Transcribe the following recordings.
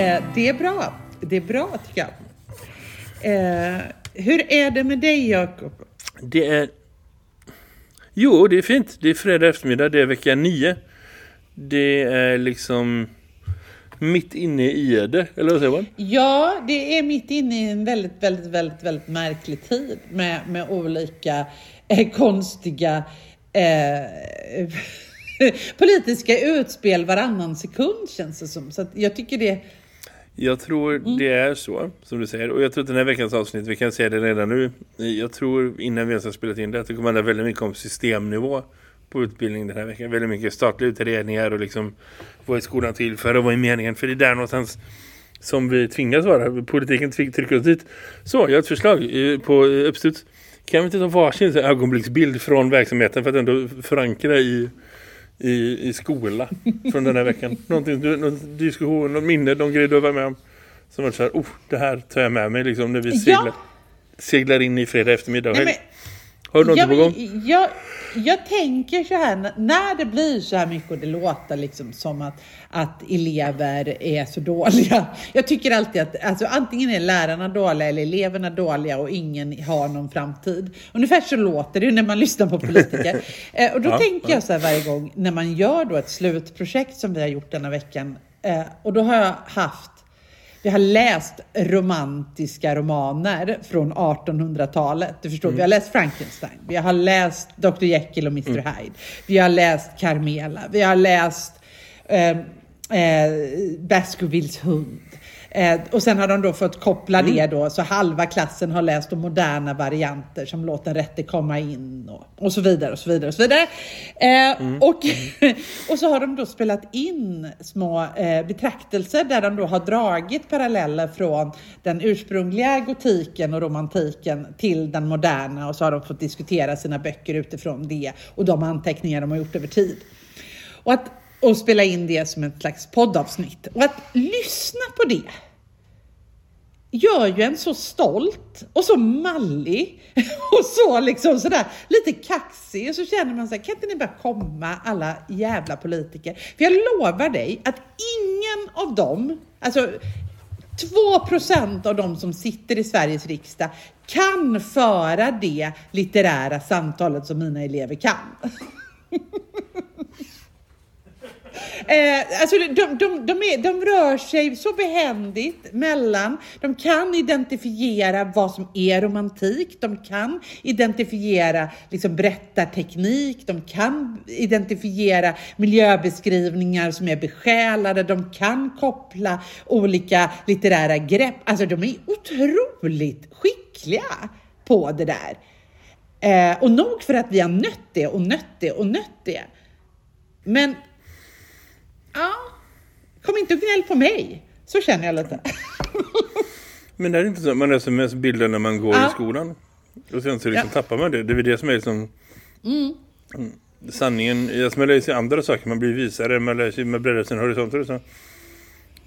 Eh, det är bra. Det är bra tycker jag. Eh, hur är det med dig Jakob? Det är... Jo, det är fint. Det är fredag eftermiddag, det är vecka nio. Det är liksom mitt inne i det, eller vad säger man? Ja, det är mitt inne i en väldigt, väldigt, väldigt, väldigt märklig tid med, med olika eh, konstiga eh, politiska utspel varannan sekund känns det som. Så jag tycker det... Jag tror mm. det är så, som du säger. Och jag tror att den här veckans avsnitt, vi kan säga det redan nu. Jag tror innan vi ens har spelat in det att det kommer handla väldigt mycket om systemnivå på utbildning den här veckan. Väldigt mycket statliga utredningar och liksom vad är skolan till för och vad är meningen. För det är där någonstans som vi tvingas vara. Politiken trycker oss dit. Så, jag har ett förslag på uppstuds. Kan vi inte ta varsin ögonblicksbild från verksamheten för att ändå förankra i i, i skola från den här veckan. Någonting, någon diskussion, någon minne, någon grej du var med om. Som var så här, oh, det här tar jag med mig liksom när vi seglar, ja. seglar in i fredag eftermiddag. Nej, men, Har du någonting på gång? Jag, jag tänker så här, när det blir så här mycket och det låter liksom som att, att elever är så dåliga. Jag tycker alltid att alltså, antingen är lärarna dåliga eller eleverna dåliga och ingen har någon framtid. Ungefär så låter det när man lyssnar på politiker. eh, och då ja, tänker ja. jag så här varje gång när man gör då ett slutprojekt som vi har gjort denna veckan. Eh, och då har jag haft vi har läst romantiska romaner från 1800-talet. Du förstår, mm. vi har läst Frankenstein, vi har läst Dr. Jekyll och Mr. Mm. Hyde, vi har läst Carmela, vi har läst eh, eh, Baskervilles hund. Eh, och sen har de då fått koppla mm. det då, så halva klassen har läst de moderna varianter som Låt den rätte komma in och, och så vidare och så vidare och så vidare. Eh, mm. och, och så har de då spelat in små eh, betraktelser där de då har dragit paralleller från den ursprungliga gotiken och romantiken till den moderna och så har de fått diskutera sina böcker utifrån det och de anteckningar de har gjort över tid. Och att och spela in det som ett slags poddavsnitt. Och att lyssna på det gör ju en så stolt och så mallig och så liksom sådär lite kaxig och så känner man sig kan inte ni bara komma alla jävla politiker? För jag lovar dig att ingen av dem, alltså 2% av de som sitter i Sveriges riksdag kan föra det litterära samtalet som mina elever kan. Eh, alltså de, de, de, är, de rör sig så behändigt mellan, de kan identifiera vad som är romantik, de kan identifiera liksom berättarteknik, de kan identifiera miljöbeskrivningar som är besjälade, de kan koppla olika litterära grepp. Alltså de är otroligt skickliga på det där. Eh, och nog för att vi har nött det och nött det och nött det. Men Ja, kom inte och gnäll på mig. Så känner jag lite. Men det är inte så att man läser mest bilder när man går ja. i skolan. Och sen så liksom ja. tappar man det. Det är det som är liksom... Mm. Sanningen, alltså man lär sig andra saker, man blir visare, man lär sig, man breddar sin horisont och så.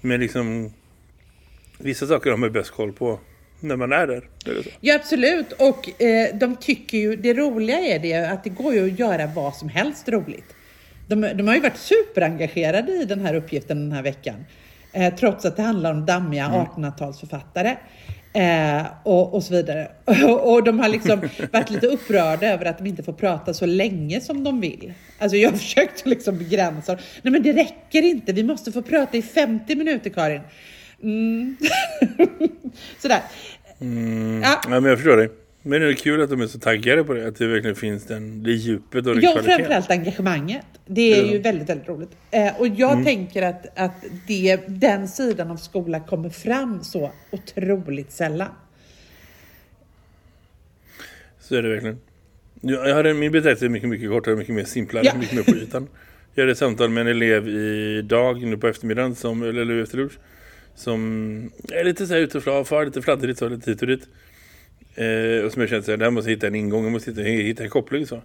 Men liksom, vissa saker har man bäst koll på när man är där. Är ja, absolut. Och eh, de tycker ju, det roliga är det att det går ju att göra vad som helst roligt. De, de har ju varit superengagerade i den här uppgiften den här veckan. Eh, trots att det handlar om dammiga mm. 1800-talsförfattare. Eh, och, och så vidare. och de har liksom varit lite upprörda över att de inte får prata så länge som de vill. Alltså jag har försökt liksom begränsa. Nej men det räcker inte, vi måste få prata i 50 minuter Karin. Mm. Sådär. Mm. Ja. ja men jag förstår dig. Men det är kul att de är så taggade på det. Att det verkligen finns den, det djupet och den ja, kvaliteten. Framförallt engagemanget. Det är ja. ju väldigt, väldigt roligt. Eh, och jag mm. tänker att, att det, den sidan av skolan kommer fram så otroligt sällan. Så är det verkligen. Jag hade min betraktelse mycket, mycket kortare, mycket mer simplare, ja. mycket mer på ytan. Jag hade ett samtal med en elev idag nu på eftermiddagen som, eller efter lunch, som är lite så här ute och far, lite fladdrigt så, lite hit och dit. Eh, och som jag kände att jag måste hitta en ingång, jag måste hitta, hitta en koppling så.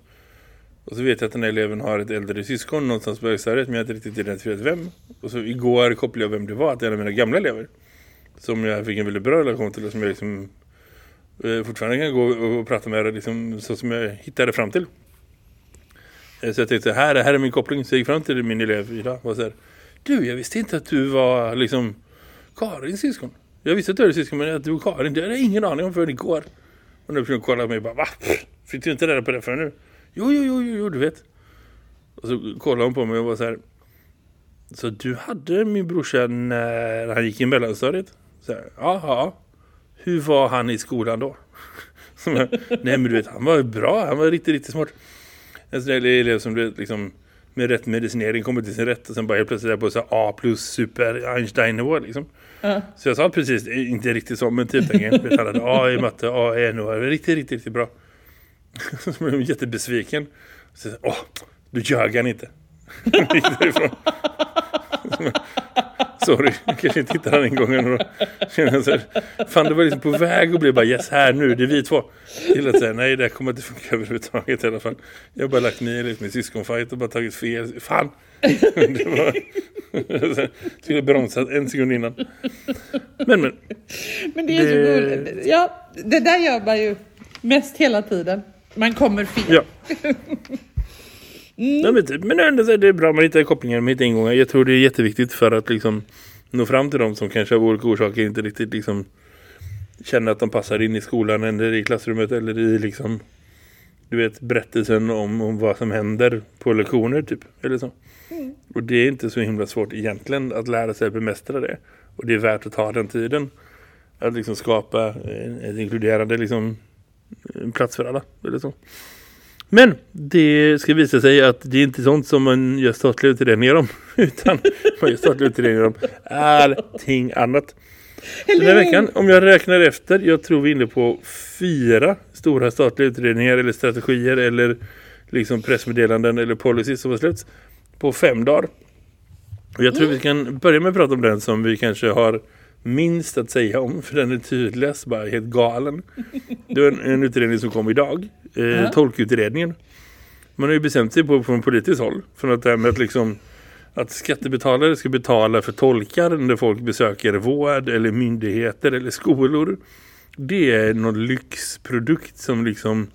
Och så vet jag att den här eleven har ett äldre syskon någonstans på högstadiet men jag har inte riktigt identifierat vem. Och så igår kopplade jag vem det var, att det är en av mina gamla elever. Som jag fick en väldigt bra relation till och som jag liksom eh, fortfarande kan gå och, och prata med liksom, så som jag hittade fram till. Eh, så jag tänkte, här, här är min koppling. Så jag gick fram till min elev idag och sa Du, jag visste inte att du var liksom Karins syskon. Jag visste att du var syskon men att du var Karin, det hade jag ingen aning om förrän igår. Och nu försöker kolla på mig och bara, va? Fick du inte reda på det förrän nu? Jo, jo, jo, jo, du vet. Och så kollade hon på mig och var så här. Så du hade min brorsa när han gick i mellanstadiet? Så här, ja, ja. Hur var han i skolan då? Nej men du vet, han var bra, han var riktigt, riktigt smart. En sån där elev som blev liksom med rätt medicinering kommer till sin rätt och sen bara helt plötsligt är på så A plus super Einstein-nivå liksom. Uh. Så jag sa precis, inte riktigt så, men typ Han hade A i matte, A i NO, riktigt, riktigt, riktigt bra. så blev jag jättebesviken. Så åh, du ljög han inte. Sorry, jag kanske inte hittade den ingången. Och kände så här, fan, det var liksom på väg att bli bara yes, här nu, det är vi två. Till att säga, nej, det kommer inte funka överhuvudtaget i alla fall. Jag har bara lagt i lite med syskonfight och bara tagit fel. Fan! det var... skulle bromsat en sekund innan. Men, men. Men det är det... så gulligt. Ja, det där gör man ju mest hela tiden. Man kommer fel. Ja. Mm. Ja, men, typ, men ändå så är det bra man hittar kopplingar med ingångar. Jag tror det är jätteviktigt för att liksom nå fram till dem som kanske av olika orsaker inte riktigt liksom känner att de passar in i skolan eller i klassrummet eller i liksom du vet berättelsen om, om vad som händer på lektioner typ eller så. Mm. Och det är inte så himla svårt egentligen att lära sig att bemästra det. Och det är värt att ta den tiden att liksom skapa ett inkluderande liksom en plats för alla eller så. Men det ska visa sig att det är inte sånt som man gör statliga utredningar om. Utan man gör statliga utredningar om allting annat. Den här veckan, om jag räknar efter, jag tror vi är inne på fyra stora statliga utredningar eller strategier eller liksom pressmeddelanden eller policies som har släppts på fem dagar. Och jag tror vi kan börja med att prata om den som vi kanske har minst att säga om för den är tydligast bara helt galen. Det är en, en utredning som kom idag eh, uh tolkutredningen. Man har ju bestämt sig på från politiskt håll för att det här med att liksom att skattebetalare ska betala för tolkar när folk besöker vård eller myndigheter eller skolor. Det är någon lyxprodukt som liksom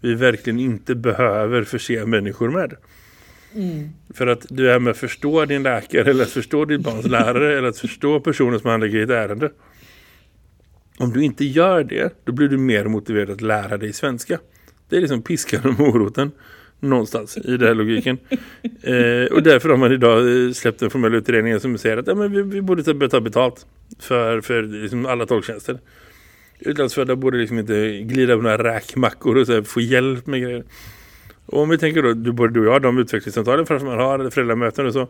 vi verkligen inte behöver förse människor med. Mm. För att det här med att förstå din läkare eller att förstå din barns lärare eller att förstå personen som handlägger ett ärende. Om du inte gör det, då blir du mer motiverad att lära dig svenska. Det är liksom piskan och moroten någonstans i den här logiken. eh, och därför har man idag eh, släppt en formell utredning som säger att ja, men vi, vi borde ta betalt för, för liksom alla tolktjänster. Utlandsfödda borde liksom inte glida på några räkmackor och så här, få hjälp med grejer. Och om vi tänker då, du, både du och jag, de utvecklingssamtalen för att man har föräldramöten och så.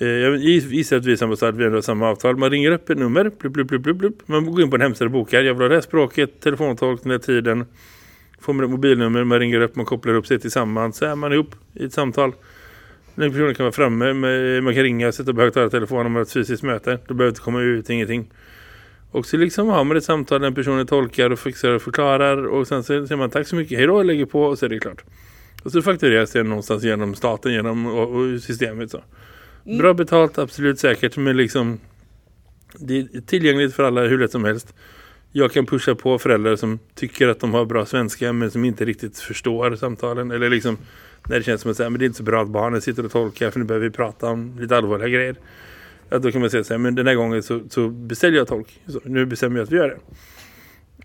Eh, jag gissar att vi samma att vi har samma avtal. Man ringer upp ett nummer, blub, blub, blub, blub. man går in på en hemsida och bokar. Jag vill ha det här språket, telefontolk, den här tiden får man ett mobilnummer, man ringer upp, man kopplar upp sig tillsammans, så är man ihop i ett samtal. Den personen kan vara framme, eh, man kan ringa, sätta på högtalartelefonen om man har ett fysiskt möte. Då behöver inte komma ut, ingenting. Och så liksom har man ett samtal, den personen tolkar och fixar och förklarar och sen så säger man tack så mycket, hej då, lägger på och så är det klart. Och så faktureras det någonstans genom staten, genom och, och systemet så. Mm. Bra betalt, absolut säkert, men liksom det är tillgängligt för alla hur lätt som helst jag kan pusha på föräldrar som tycker att de har bra svenska men som inte riktigt förstår samtalen. Eller liksom när det känns som att säga, men det är inte så bra att barnen sitter och tolkar för nu behöver vi prata om lite allvarliga grejer. Att då kan man säga så här, men den här gången så, så beställer jag tolk. Så nu bestämmer jag att vi gör det.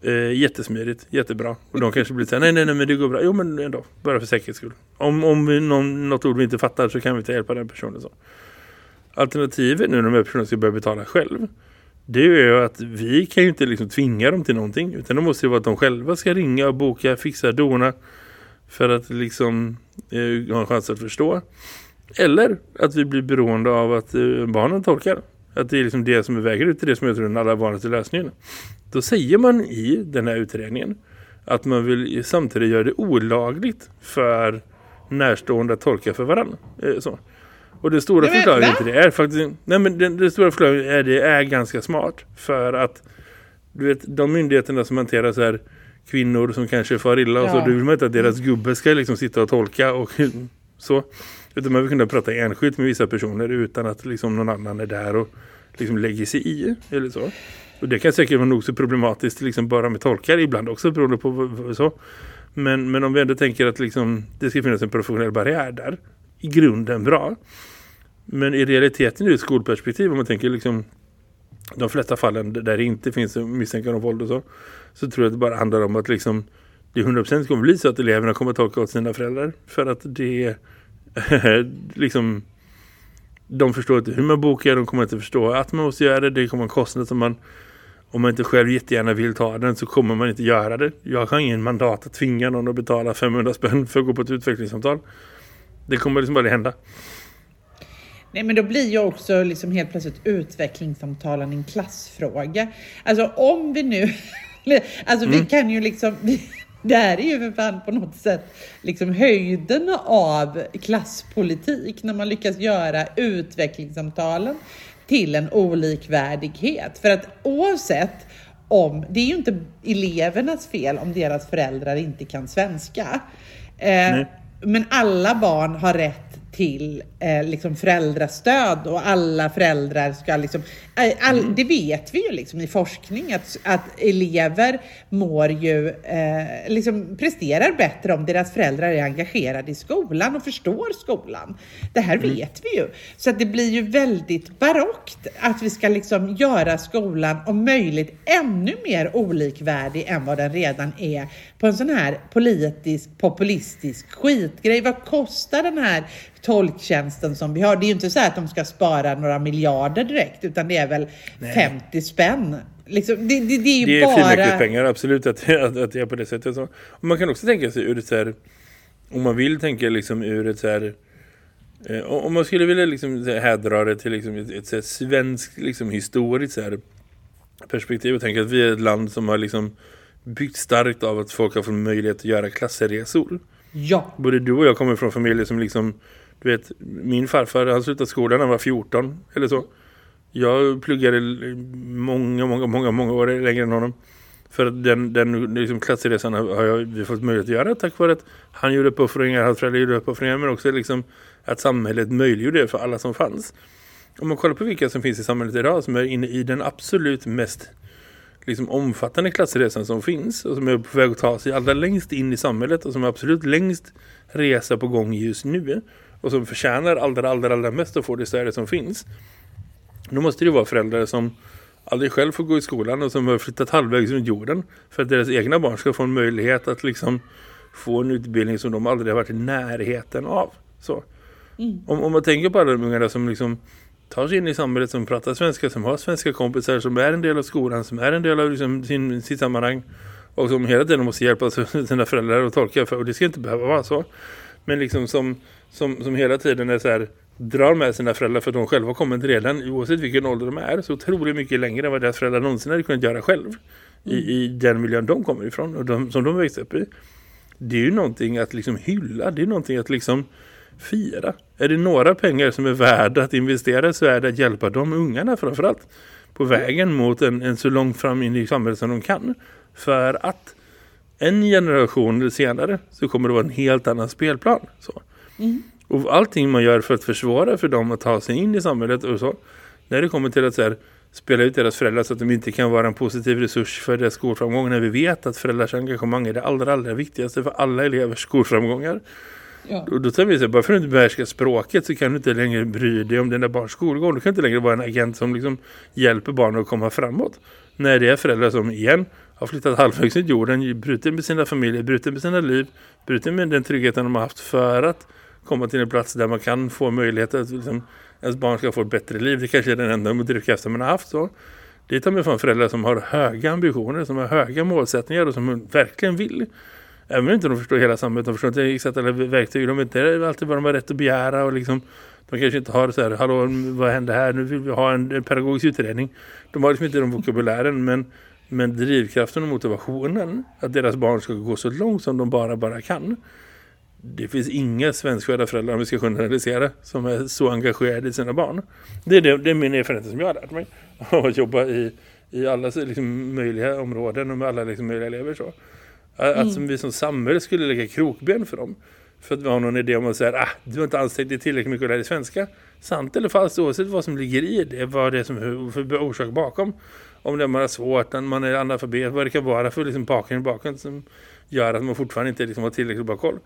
Eh, jättesmidigt, jättebra. Och de kanske blir så här, nej, nej, nej, men det går bra. Jo, men ändå, bara för säkerhets skull. Om, om vi, någon, något ord vi inte fattar så kan vi ta hjälpa den personen. Så. Alternativet nu när de här personerna ska börja betala själv det är ju att vi kan ju inte liksom tvinga dem till någonting utan det måste ju vara att de själva ska ringa och boka, fixa, dona för att liksom eh, ha en chans att förstå. Eller att vi blir beroende av att eh, barnen tolkar. Att det är liksom det som är väger ut till det som jag tror är den allra vanligaste lösningen. Då säger man i den här utredningen att man vill samtidigt göra det olagligt för närstående att tolka för varandra. Eh, så. Och det stora men, förklaringen till det är faktiskt... Nej men det, det stora förklaringen är det är ganska smart. För att du vet, de myndigheterna som hanterar så här kvinnor som kanske far illa och så, Ja. du vill man inte att deras gubbe ska liksom sitta och tolka och så. Utan man vill kunna prata enskilt med vissa personer utan att liksom någon annan är där och liksom lägger sig i eller så. Och det kan säkert vara nog så problematiskt liksom bara med tolkar ibland också beroende på så. Men, men om vi ändå tänker att liksom, det ska finnas en professionell barriär där. I grunden bra. Men i realiteten ur ett skolperspektiv om man tänker liksom de flesta fallen där det inte finns misstankar om våld och så så tror jag att det bara handlar om att liksom det 100% kommer bli så att eleverna kommer att tolka åt sina föräldrar för att det liksom de förstår inte hur man bokar, de kommer inte förstå att man måste göra det, det kommer en kostnad som man om man inte själv jättegärna vill ta den så kommer man inte göra det. Jag har ingen mandat att tvinga någon att betala 500 spänn för att gå på ett utvecklingssamtal. Det kommer liksom bara hända. Nej, men då blir ju också liksom helt plötsligt utvecklingssamtalen en klassfråga. Alltså om vi nu, alltså vi kan ju liksom, det här är ju för fan på något sätt liksom höjden av klasspolitik när man lyckas göra utvecklingssamtalen till en olikvärdighet. För att oavsett om, det är ju inte elevernas fel om deras föräldrar inte kan svenska. Eh, men alla barn har rätt till eh, liksom föräldrastöd och alla föräldrar ska liksom, eh, all, det vet vi ju liksom i forskning att, att elever mår ju, eh, liksom presterar bättre om deras föräldrar är engagerade i skolan och förstår skolan. Det här vet vi ju. Så att det blir ju väldigt barockt att vi ska liksom göra skolan om möjligt ännu mer olikvärdig än vad den redan är på en sån här politisk, populistisk skitgrej. Vad kostar den här tolktjänsten som vi har? Det är ju inte så här att de ska spara några miljarder direkt, utan det är väl 50 spänn. Liksom, det, det, det är ju Det är bara... pengar, absolut, att, att, att det är på det sättet. Och man kan också tänka sig ur ett så här, om man vill tänka liksom ur ett så här, eh, om man skulle vilja liksom härdra det till liksom ett, ett här svenskt liksom historiskt så här perspektiv och tänka att vi är ett land som har liksom byggt starkt av att folk har fått möjlighet att göra klassresor. Ja, Både du och jag kommer från familjer som liksom, du vet, min farfar han slutade skolan när han var 14 eller så. Jag pluggade många, många, många, många år längre än honom. För att den, den liksom klassresan har har jag vi fått möjlighet att göra tack vare att han gjorde uppoffringar, hans föräldrar gjorde uppoffringar men också liksom att samhället möjliggjorde det för alla som fanns. Om man kollar på vilka som finns i samhället idag som är inne i den absolut mest liksom omfattande klassresan som finns och som är på väg att ta sig allra längst in i samhället och som är absolut längst resa på gång just nu och som förtjänar allra, allra, allra mest att få det stödet som finns. Då måste det ju vara föräldrar som aldrig själv får gå i skolan och som har flyttat halvvägs runt jorden för att deras egna barn ska få en möjlighet att liksom få en utbildning som de aldrig har varit i närheten av. Så. Om, om man tänker på alla de ungarna som liksom tar sig in i samhället som pratar svenska, som har svenska kompisar, som är en del av skolan, som är en del av liksom sin, sitt sammanhang och som hela tiden måste hjälpa sina föräldrar att tolka för, och det ska inte behöva vara så. Men liksom som, som, som hela tiden är så här, drar med sina föräldrar för att de själva kommit redan, oavsett vilken ålder de är, så otroligt mycket längre än vad deras föräldrar någonsin hade kunnat göra själv i, i den miljön de kommer ifrån och de, som de växte upp i. Det är ju någonting att liksom hylla, det är någonting att liksom fira. Är det några pengar som är värda att investera så är det att hjälpa de ungarna framförallt på vägen mot en, en så långt fram in i samhället som de kan. För att en generation senare så kommer det vara en helt annan spelplan. Så. Och allting man gör för att försvåra för dem att ta sig in i samhället och så. När det kommer till att så här, spela ut deras föräldrar så att de inte kan vara en positiv resurs för deras skolframgång. När vi vet att föräldrars engagemang är det allra, allra viktigaste för alla elevers skolframgångar. Ja. Och då tar vi så här, bara för att du inte behärskar språket så kan du inte längre bry dig om den där barns skolgång. Du kan inte längre vara en agent som liksom hjälper barnen att komma framåt. När det är föräldrar som igen har flyttat halvvägs ut jorden, brutit med sina familjer, brutit med sina liv, brutit med den tryggheten de har haft för att komma till en plats där man kan få möjlighet att liksom, ens barn ska få ett bättre liv. Det kanske är den enda drivkraften man har haft så. Det tar med från föräldrar som har höga ambitioner, som har höga målsättningar och som verkligen vill. Även om inte de förstår hela samhället, de förstår inte exakt alla verktyg, de vet inte alltid vad de har rätt att begära och liksom, de kanske inte har så här, hallå vad händer här, nu vill vi ha en, en pedagogisk utredning. De har liksom inte den vokabulären, men, men drivkraften och motivationen att deras barn ska gå så långt som de bara bara kan det finns inga svenskfödda föräldrar om vi ska generalisera som är så engagerade i sina barn. Det är, det, det är min erfarenhet som jag har lärt mig att jobba i, i alla liksom, möjliga områden och med alla liksom, möjliga elever. Så. Att mm. som vi som samhälle skulle lägga krokben för dem. För att vi har någon idé om att säga ah, du har inte ansträngt dig tillräckligt mycket att lära dig svenska. Sant eller falskt oavsett vad som ligger i det. Vad det är som är orsak bakom. Om det är man har svårt, man är analfabet, vad det kan vara för liksom, baken i baken som gör att man fortfarande inte liksom, har tillräckligt bra koll.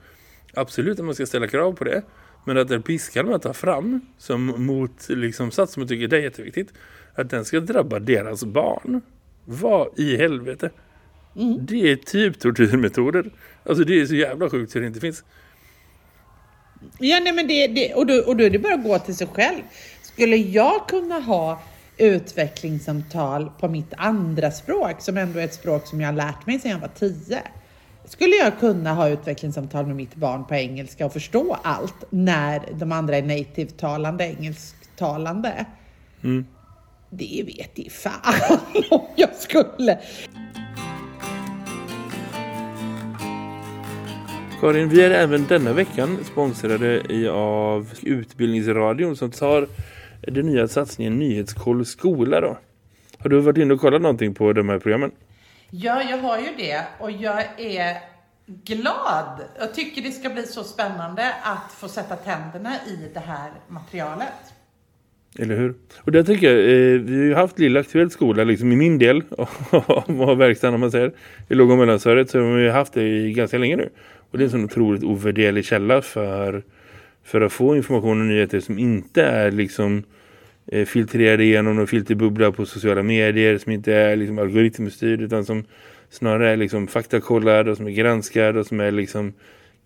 Absolut att man ska ställa krav på det. Men att den piskan man tar fram som mot liksom, sats som jag tycker det är jätteviktigt. Att den ska drabba deras barn. Vad i helvete? Mm. Det är typ tortyrmetoder. Alltså det är så jävla sjukt så det inte finns. Ja, nej, men det, det, och, då, och då är det bara att gå till sig själv. Skulle jag kunna ha utvecklingssamtal på mitt andra språk, som ändå är ett språk som jag har lärt mig sedan jag var tio, skulle jag kunna ha utvecklingssamtal med mitt barn på engelska och förstå allt när de andra är native-talande, engelsktalande? Mm. Det vet i fan om jag skulle. Karin, vi är även denna veckan sponsrade av Utbildningsradion som tar den nya satsningen Nyhetskoll skola då. Har du varit inne och kollat någonting på de här programmen? Ja, jag har ju det och jag är glad. Jag tycker det ska bli så spännande att få sätta tänderna i det här materialet. Eller hur? Och där tycker jag, eh, vi har ju haft Lilla Aktuell skola liksom i min del av verkstaden om man säger. I låg- och mellansöret så har vi haft det i ganska länge nu. Och det är en sån otroligt ovärderlig källa för, för att få information och nyheter som inte är liksom eh, filtrerade igenom och filterbubbla på sociala medier som inte är liksom algoritmstyrd utan som snarare är liksom faktakollad och som är granskad och som är liksom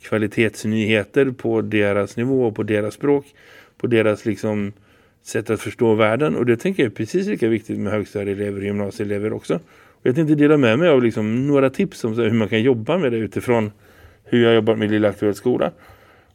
kvalitetsnyheter på deras nivå och på deras språk, på deras liksom sätt att förstå världen och det tänker jag är precis lika viktigt med högstadieelever och gymnasieelever också. Och jag tänkte dela med mig av liksom några tips om hur man kan jobba med det utifrån hur jag jobbar med Lilla Aktuell skola.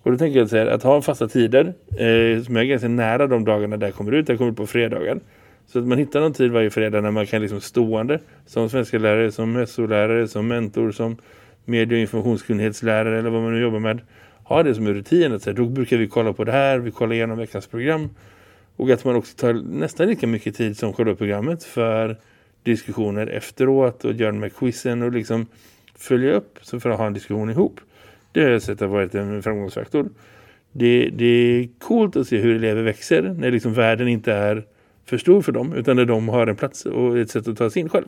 Och då tänker jag säga att ha fasta tider eh, som är ganska nära de dagarna där jag kommer ut. Jag kommer ut på fredagen. Så att man hittar någon tid varje fredag när man kan liksom stående som svenska lärare, som SO-lärare, som mentor, som medie- och informationskunnighetslärare eller vad man nu jobbar med. Ha det som en rutin. Att säga, då brukar vi kolla på det här, vi kollar igenom veckans program. Och att man också tar nästan lika mycket tid som själva programmet för diskussioner efteråt och gör med quizen och liksom följa upp så för att ha en diskussion ihop. Det har jag sett har varit en framgångsfaktor. Det, det är coolt att se hur elever växer när liksom världen inte är för stor för dem utan när de har en plats och ett sätt att ta sig in själv.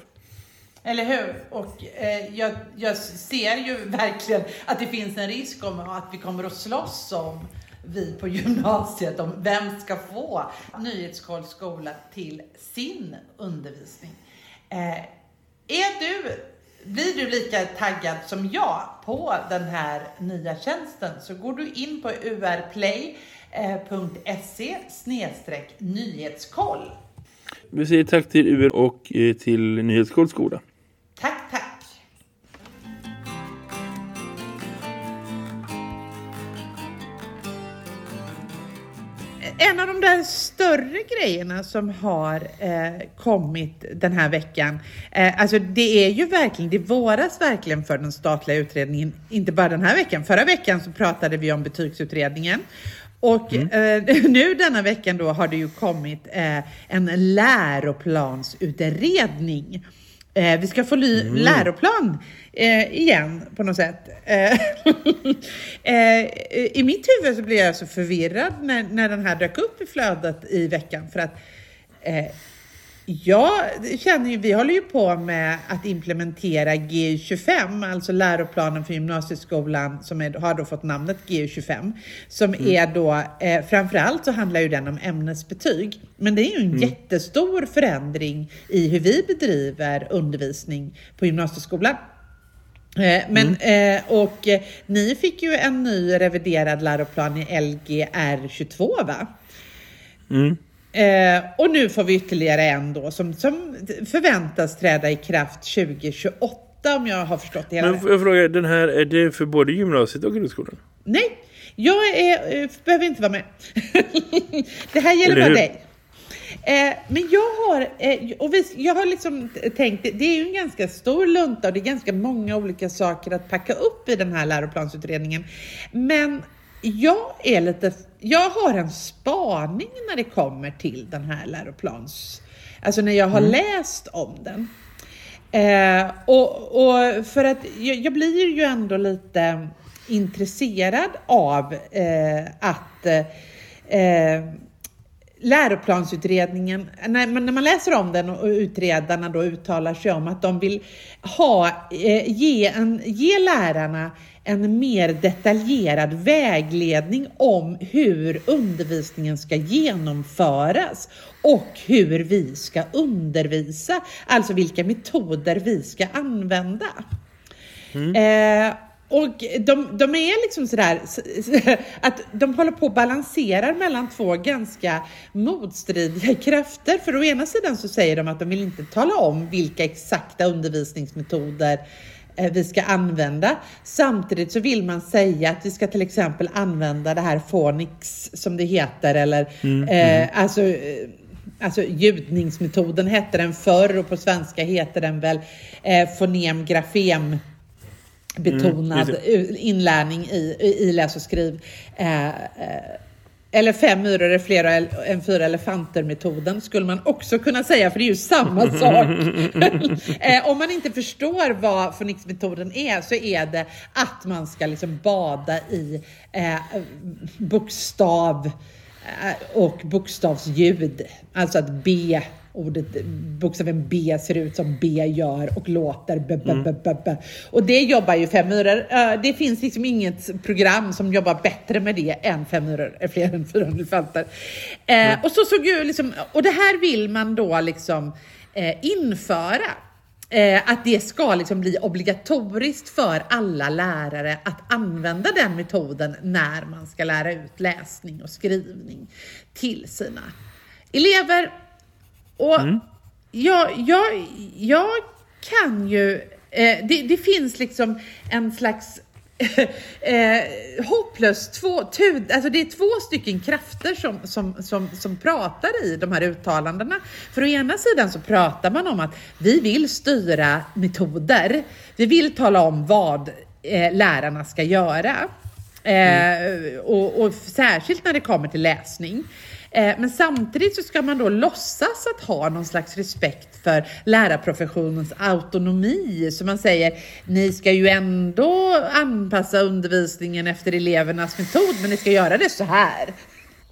Eller hur? Och eh, jag, jag, ser ju verkligen att det finns en risk om att vi kommer att slåss om vi på gymnasiet om vem ska få nyhetskollskola till sin undervisning. Eh, är du blir du lika taggad som jag på den här nya tjänsten så går du in på urplay.se eh, nyhetskoll. Vi säger tack till UR och eh, till Nyhetskoll skola. Grejerna som har eh, kommit den här veckan, eh, alltså det är ju verkligen, det våras verkligen för den statliga utredningen, inte bara den här veckan. Förra veckan så pratade vi om betygsutredningen och mm. eh, nu denna veckan då har det ju kommit eh, en läroplansutredning Eh, vi ska få mm. läroplan eh, igen på något sätt. Eh, eh, I mitt huvud så blev jag så förvirrad när, när den här dök upp i flödet i veckan för att jag känner ju, vi håller ju på med att implementera GU25, alltså läroplanen för gymnasieskolan som är, har då fått namnet GU25. Som mm. är då, eh, framförallt så handlar ju den om ämnesbetyg. Men det är ju en mm. jättestor förändring i hur vi bedriver undervisning på gymnasieskolan. Eh, men, mm. eh, och eh, ni fick ju en ny reviderad läroplan i Lgr 22 va? Mm. Eh, och nu får vi ytterligare en då som, som förväntas träda i kraft 2028 om jag har förstått det hela Men jag frågar, den här, är det för både gymnasiet och grundskolan? Nej, jag är, eh, behöver inte vara med. det här gäller bara dig. Eh, men jag har, eh, och vi, jag har liksom tänkt, det är ju en ganska stor lunta och det är ganska många olika saker att packa upp i den här läroplansutredningen. Men jag är lite, jag har en spaning när det kommer till den här läroplans, alltså när jag har mm. läst om den. Eh, och, och, för att jag, jag, blir ju ändå lite intresserad av eh, att eh, läroplansutredningen, när man, när man läser om den och utredarna då uttalar sig om att de vill ha, eh, ge, en, ge lärarna en mer detaljerad vägledning om hur undervisningen ska genomföras och hur vi ska undervisa, alltså vilka metoder vi ska använda. Mm. Eh, och de, de är liksom sådär att de håller på att balansera mellan två ganska motstridiga krafter. För å ena sidan så säger de att de vill inte tala om vilka exakta undervisningsmetoder vi ska använda. Samtidigt så vill man säga att vi ska till exempel använda det här Phonics som det heter eller mm, eh, mm. alltså eh, Alltså ljudningsmetoden hette den förr och på svenska heter den väl eh, fonem grafem betonad mm, inlärning i, i läs och skriv. Eh, eh, eller fem myror är fler än fyra elefanter-metoden skulle man också kunna säga, för det är ju samma sak. eh, om man inte förstår vad Phonix-metoden är så är det att man ska liksom bada i eh, bokstav eh, och bokstavsljud. Alltså att B ordet, bokstaven B ser ut som B gör och låter b, b, b, b, b. Och det jobbar ju Femmyror. Det finns liksom inget program som jobbar bättre med det än Femmyror är fler än 400 fälter. Mm. Och så såg ju liksom, och det här vill man då liksom eh, införa. Eh, att det ska liksom bli obligatoriskt för alla lärare att använda den metoden när man ska lära ut läsning och skrivning till sina elever. Och mm. jag, jag, jag kan ju, eh, det, det, finns liksom en slags eh, hopplöst två, tud, alltså det är två stycken krafter som, som, som, som pratar i de här uttalandena. För å ena sidan så pratar man om att vi vill styra metoder. Vi vill tala om vad eh, lärarna ska göra. Eh, mm. och, och, särskilt när det kommer till läsning. Eh, men samtidigt så ska man då låtsas att ha någon slags respekt för lärarprofessionens autonomi. Så man säger, ni ska ju ändå anpassa undervisningen efter elevernas metod, men ni ska göra det så här.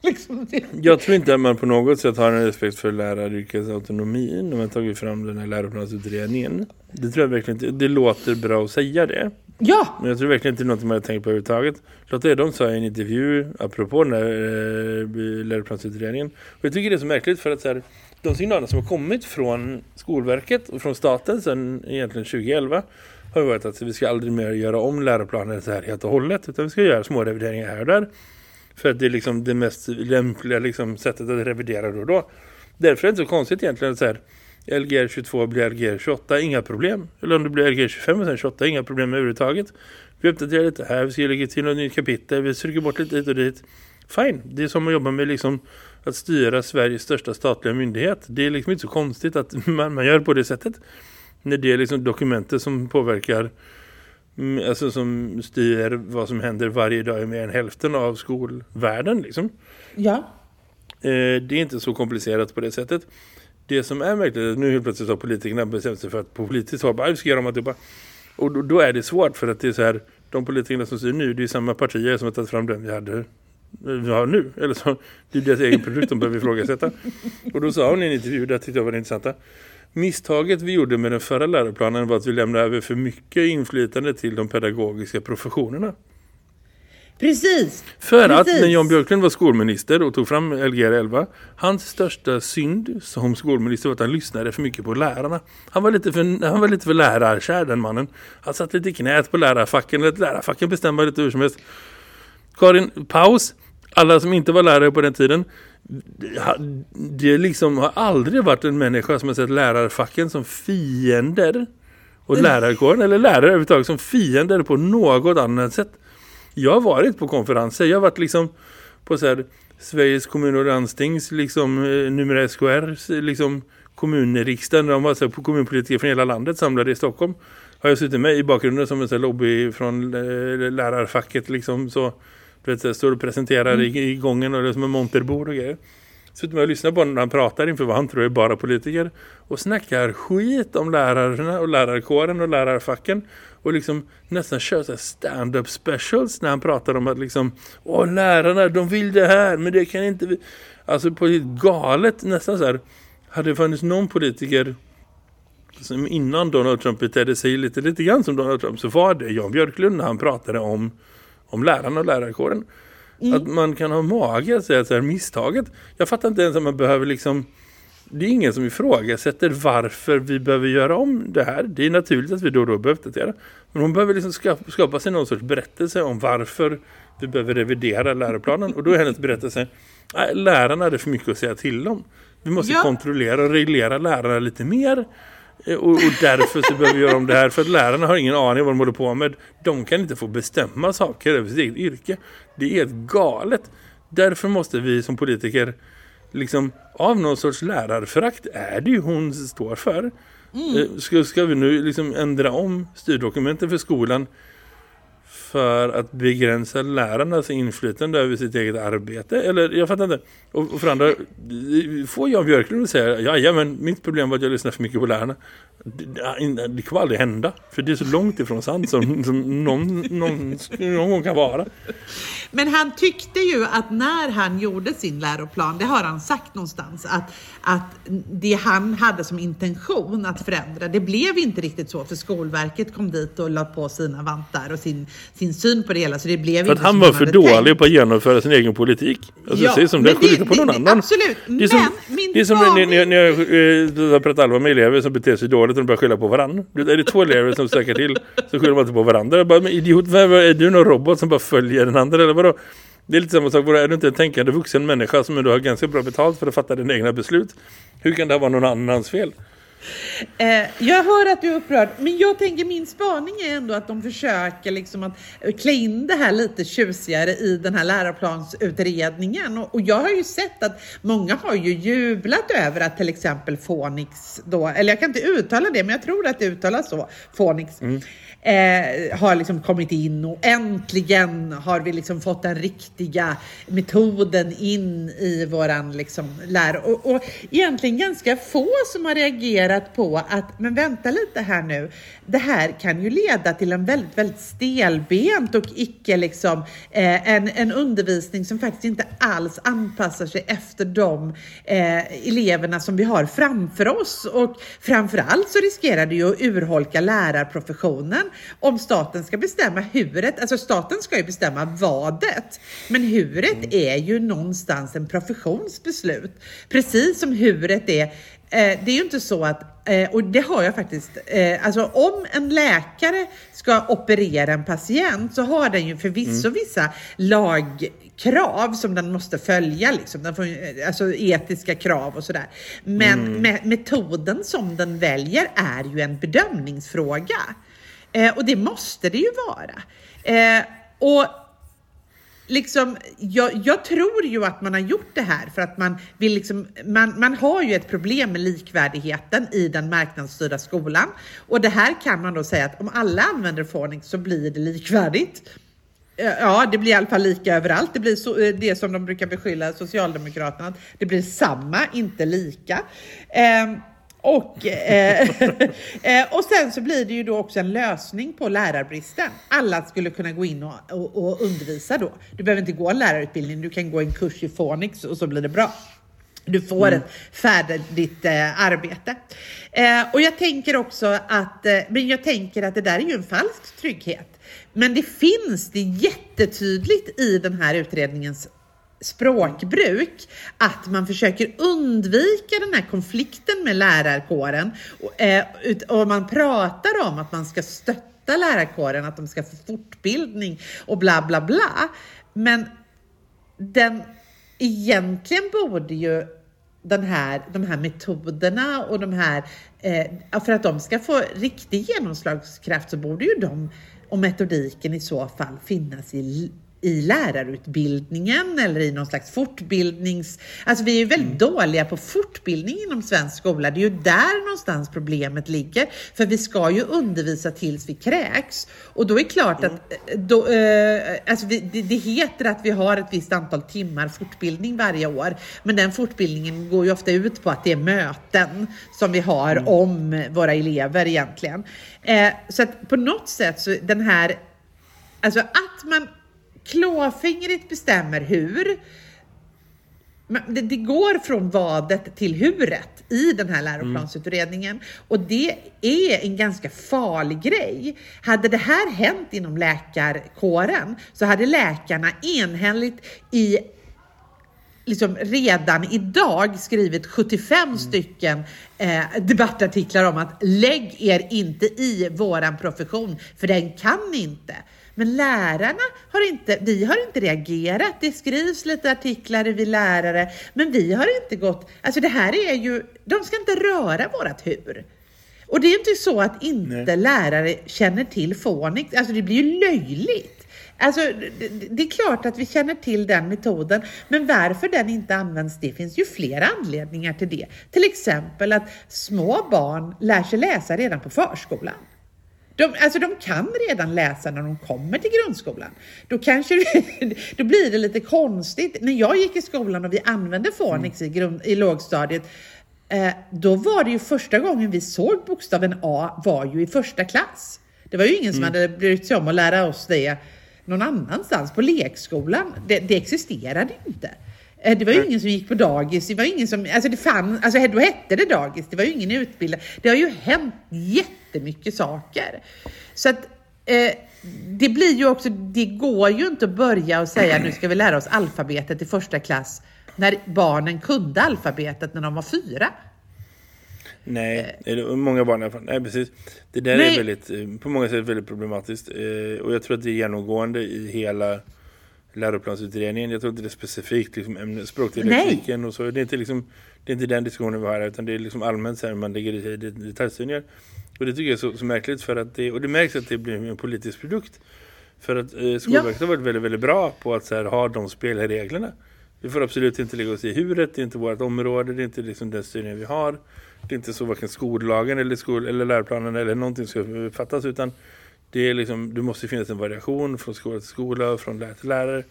Liksom. Jag tror inte att man på något sätt har en respekt för läraryrkets autonomi när man tagit fram den här läroplansutredningen. Det tror jag verkligen inte. Det låter bra att säga det. Ja! Men jag tror verkligen inte det är något man har tänkt på överhuvudtaget. Lotta Edholm sa i en intervju apropå den här eh, läroplansutredningen. Och jag tycker det är så märkligt för att så här, de signaler som har kommit från Skolverket och från staten sedan egentligen 2011 har varit att vi ska aldrig mer göra om läroplanen så här helt och hållet utan vi ska göra små revideringar här och där. För att det är liksom det mest lämpliga liksom, sättet att revidera då och då. Därför är det inte så konstigt egentligen att så här, LGR 22 blir LGR 28, inga problem. Eller om det blir LGR 25 och sen 28, inga problem överhuvudtaget. Vi uppdaterar lite här, vi ska lägga till något nytt kapitel, vi stryker bort lite hit och dit. Fine, det är som att jobba med liksom att styra Sveriges största statliga myndighet. Det är liksom inte så konstigt att man, man gör på det sättet. När det är liksom dokumenter som påverkar alltså som styr vad som händer varje dag i mer än hälften av skolvärlden liksom. Ja. Eh, det är inte så komplicerat på det sättet det som är märkligt är att nu helt plötsligt har politikerna bestämt sig för att på politiskt håll bara, vi ska göra om alltihopa. Och då, då, är det svårt för att det är så här, de politikerna som styr nu, det är samma partier som har tagit fram den vi hade vi har nu. Eller så, det är deras egen produkt de behöver ifrågasätta. Och då sa hon i en intervju, det tyckte jag var det intressanta. Misstaget vi gjorde med den förra läroplanen var att vi lämnade över för mycket inflytande till de pedagogiska professionerna. Precis. För Precis. att när Jan Björklund var skolminister och tog fram Lgr 11, hans största synd som skolminister var att han lyssnade för mycket på lärarna. Han var lite för, han var lite för lärarkär den mannen. Han satt lite i knät på lärarfacken, lät lärarfacken bestämma lite hur som helst. Karin, paus. Alla som inte var lärare på den tiden, det liksom har aldrig varit en människa som har sett lärarfacken som fiender och lärarkåren eller lärare överhuvudtaget som fiender på något annat sätt. Jag har varit på konferenser, jag har varit liksom på så här Sveriges kommun och landstings liksom eh, numera SKR, liksom kommunriksdagen, de var så på kommunpolitiker från hela landet samlade i Stockholm. Har jag suttit med i bakgrunden som en sån lobby från eh, lärarfacket liksom så så står och presenterar mm. i, i gången och det är som en monterbord och grejer. Med och lyssnat på honom när han pratar inför vad han tror är bara politiker och snackar skit om lärarna och lärarkåren och lärarfacken och liksom nästan kör stand-up specials när han pratar om att liksom åh lärarna de vill det här men det kan inte vi alltså på ett galet nästan så här hade det funnits någon politiker som innan Donald Trump betedde sig lite, lite grann som Donald Trump så var det Jan Björklund när han pratade om, om lärarna och lärarkåren. Mm. Att man kan ha mage att säga så här, misstaget. Jag fattar inte ens att man behöver liksom det är ingen som ifrågasätter varför vi behöver göra om det här. Det är naturligt att vi då och då behöver uppdatera. Men hon behöver liksom skapa, skapa sig någon sorts berättelse om varför vi behöver revidera läroplanen. Och då är hennes berättelse, lärarna hade för mycket att säga till om. Vi måste ja. kontrollera och reglera lärarna lite mer. Och, och därför så behöver vi göra om det här. För att lärarna har ingen aning vad de håller på med. De kan inte få bestämma saker över sitt eget yrke. Det är helt galet. Därför måste vi som politiker liksom av någon sorts lärarförakt är det ju hon står för. Mm. Eh, ska, ska vi nu liksom ändra om styrdokumenten för skolan för att begränsa lärarnas inflytande över sitt eget arbete? Eller jag fattar inte. Och, och för andra, får Jan Björklund att säga ja, men mitt problem var att jag lyssnade för mycket på lärarna. Det, det kommer aldrig hända. För det är så långt ifrån sant som, som någon, någon, någon gång kan vara. Men han tyckte ju att när han gjorde sin läroplan, det har han sagt någonstans, att, att det han hade som intention att förändra, det blev inte riktigt så. För Skolverket kom dit och la på sina vantar och sin, sin syn på det hela. Så det blev för att han var för dålig tänkt. på att genomföra sin egen politik. Alltså, ja, det som det, det, på någon det, annan. Absolut, det är som, men min Det är som när, när, när jag äh, pratar allvar med elever som beter sig dåligt och de börjar skylla på varandra. Är det två elever som söker till så skyller man inte på varandra. Jag bara, men idiot, är du någon robot som bara följer den andra eller vadå? Det är lite samma sak, är du inte en tänkande vuxen människa som du har ganska bra betalt för att fatta dina egna beslut? Hur kan det vara någon annans fel? Eh, jag hör att du är upprörd, men jag tänker min spaning är ändå att de försöker liksom att klä in det här lite tjusigare i den här läroplansutredningen. Och, och jag har ju sett att många har ju jublat över att till exempel Fonix då, eller jag kan inte uttala det, men jag tror att det uttalas så, Fonix. Mm eh, har liksom kommit in och äntligen har vi liksom fått den riktiga metoden in i våran liksom lära. Och, och egentligen ganska få som har reagerat på att, men vänta lite här nu, det här kan ju leda till en väldigt, väldigt stelbent och icke liksom eh, en, en undervisning som faktiskt inte alls anpassar sig efter de eh, eleverna som vi har framför oss. Och framförallt så riskerar det ju att urholka lärarprofessionen om staten ska bestämma huret. Alltså staten ska ju bestämma vadet, men huret mm. är ju någonstans en professionsbeslut. Precis som huret är Eh, det är ju inte så att, eh, och det har jag faktiskt, eh, alltså om en läkare ska operera en patient så har den ju förvisso mm. vissa lagkrav som den måste följa, liksom. den får, alltså etiska krav och sådär. Men mm. me metoden som den väljer är ju en bedömningsfråga. och det måste det ju vara. och liksom, jag, jag, tror ju att man har gjort det här för att man vill liksom, man, man har ju ett problem med likvärdigheten i den marknadsstyrda skolan. Och det här kan man då säga att om alla använder Phonics så blir det likvärdigt. Eh, ja, det blir i alla fall lika överallt. Det blir så, eh, det som de brukar beskylla Socialdemokraterna, det blir samma, inte lika. Eh, och, eh, eh, och sen så blir det ju då också en lösning på lärarbristen. Alla skulle kunna gå in och, och, och undervisa då. Du behöver inte gå en lärarutbildning, du kan gå en kurs i Phonics och så blir det bra. Du får mm. ett färdigt eh, arbete. Eh, och jag tänker också att, eh, men jag tänker att det där är ju en falsk trygghet. Men det finns det jättetydligt i den här utredningens språkbruk att man försöker undvika den här konflikten med lärarkåren och, eh, och man pratar om att man ska stötta lärarkåren, att de ska få fortbildning och bla bla bla. Men den egentligen borde ju den här, de här metoderna och de här, eh, för att de ska få riktig genomslagskraft så borde ju de och metodiken i så fall finnas i i lärarutbildningen eller i någon slags fortbildnings... Alltså vi är väldigt mm. dåliga på fortbildning inom svensk skola. Det är ju där någonstans problemet ligger. För vi ska ju undervisa tills vi kräks. Och då är det klart mm. att då, eh, alltså det, det, det, heter att vi har ett visst antal timmar fortbildning varje år. Men den fortbildningen går ju ofta ut på att det är möten som vi har mm. om våra elever egentligen. Eh, så att på något sätt så den här Alltså att man klåfingrigt bestämmer hur. Det, det, går från vadet till huret i den här läroplansutredningen och det är en ganska farlig grej. Hade det här hänt inom läkarkåren så hade läkarna enhälligt i liksom redan idag skrivit 75 mm. stycken eh, debattartiklar om att lägg er inte i våran profession för den kan inte. Men lärarna har inte, vi har inte reagerat. Det skrivs lite artiklar, vi lärare, men vi har inte gått, alltså det här är ju, de ska inte röra vårat hur. Och det är inte så att inte Nej. lärare känner till Fonix, alltså det blir ju löjligt. Alltså, det, det är klart att vi känner till den metoden, men varför den inte används, det finns ju flera anledningar till det. Till exempel att små barn lär sig läsa redan på förskolan. De, alltså de kan redan läsa när de kommer till grundskolan. Då, kanske, då blir det lite konstigt. När jag gick i skolan och vi använde Fonix i, grund, i lågstadiet, eh, då var det ju första gången vi såg bokstaven A var ju i första klass. Det var ju ingen som mm. hade brytt sig om att lära oss det någon annanstans, på lekskolan. Det, det existerade inte. Eh, det var ju ingen som gick på dagis, det var ingen som, alltså det fann, alltså då hette det dagis, det var ju ingen utbildad. Det har ju hänt jättemycket saker. Så att eh, det blir ju också, det går ju inte att börja och säga nu ska vi lära oss alfabetet i första klass när barnen kunde alfabetet när de var fyra. Nej, eh. många barn i alla fall. Nej, precis. Det där Nej. är väldigt, eh, på många sätt väldigt problematiskt. Och jag tror att det är genomgående i hela läroplansutredningen. Jag tror inte det är specifikt liksom, språkdidaktiken och så. Det är, inte liksom, det är inte den diskussionen vi har här, utan det är liksom allmänt så här man lägger i detaljstyrningar. Och det tycker jag är så, så märkligt för att det, och det märks att det blir en politisk produkt. För att eh, Skolverket ja. har varit väldigt, väldigt bra på att så här, ha de spelreglerna. Vi får absolut inte lägga oss i huret, det är inte vårt område, det är inte liksom den styrningen vi har. Det är inte så varken skollagen eller, skol, eller läroplanen eller någonting ska fattas utan det är liksom, det måste finnas en variation från skola till skola från lärare till lärare.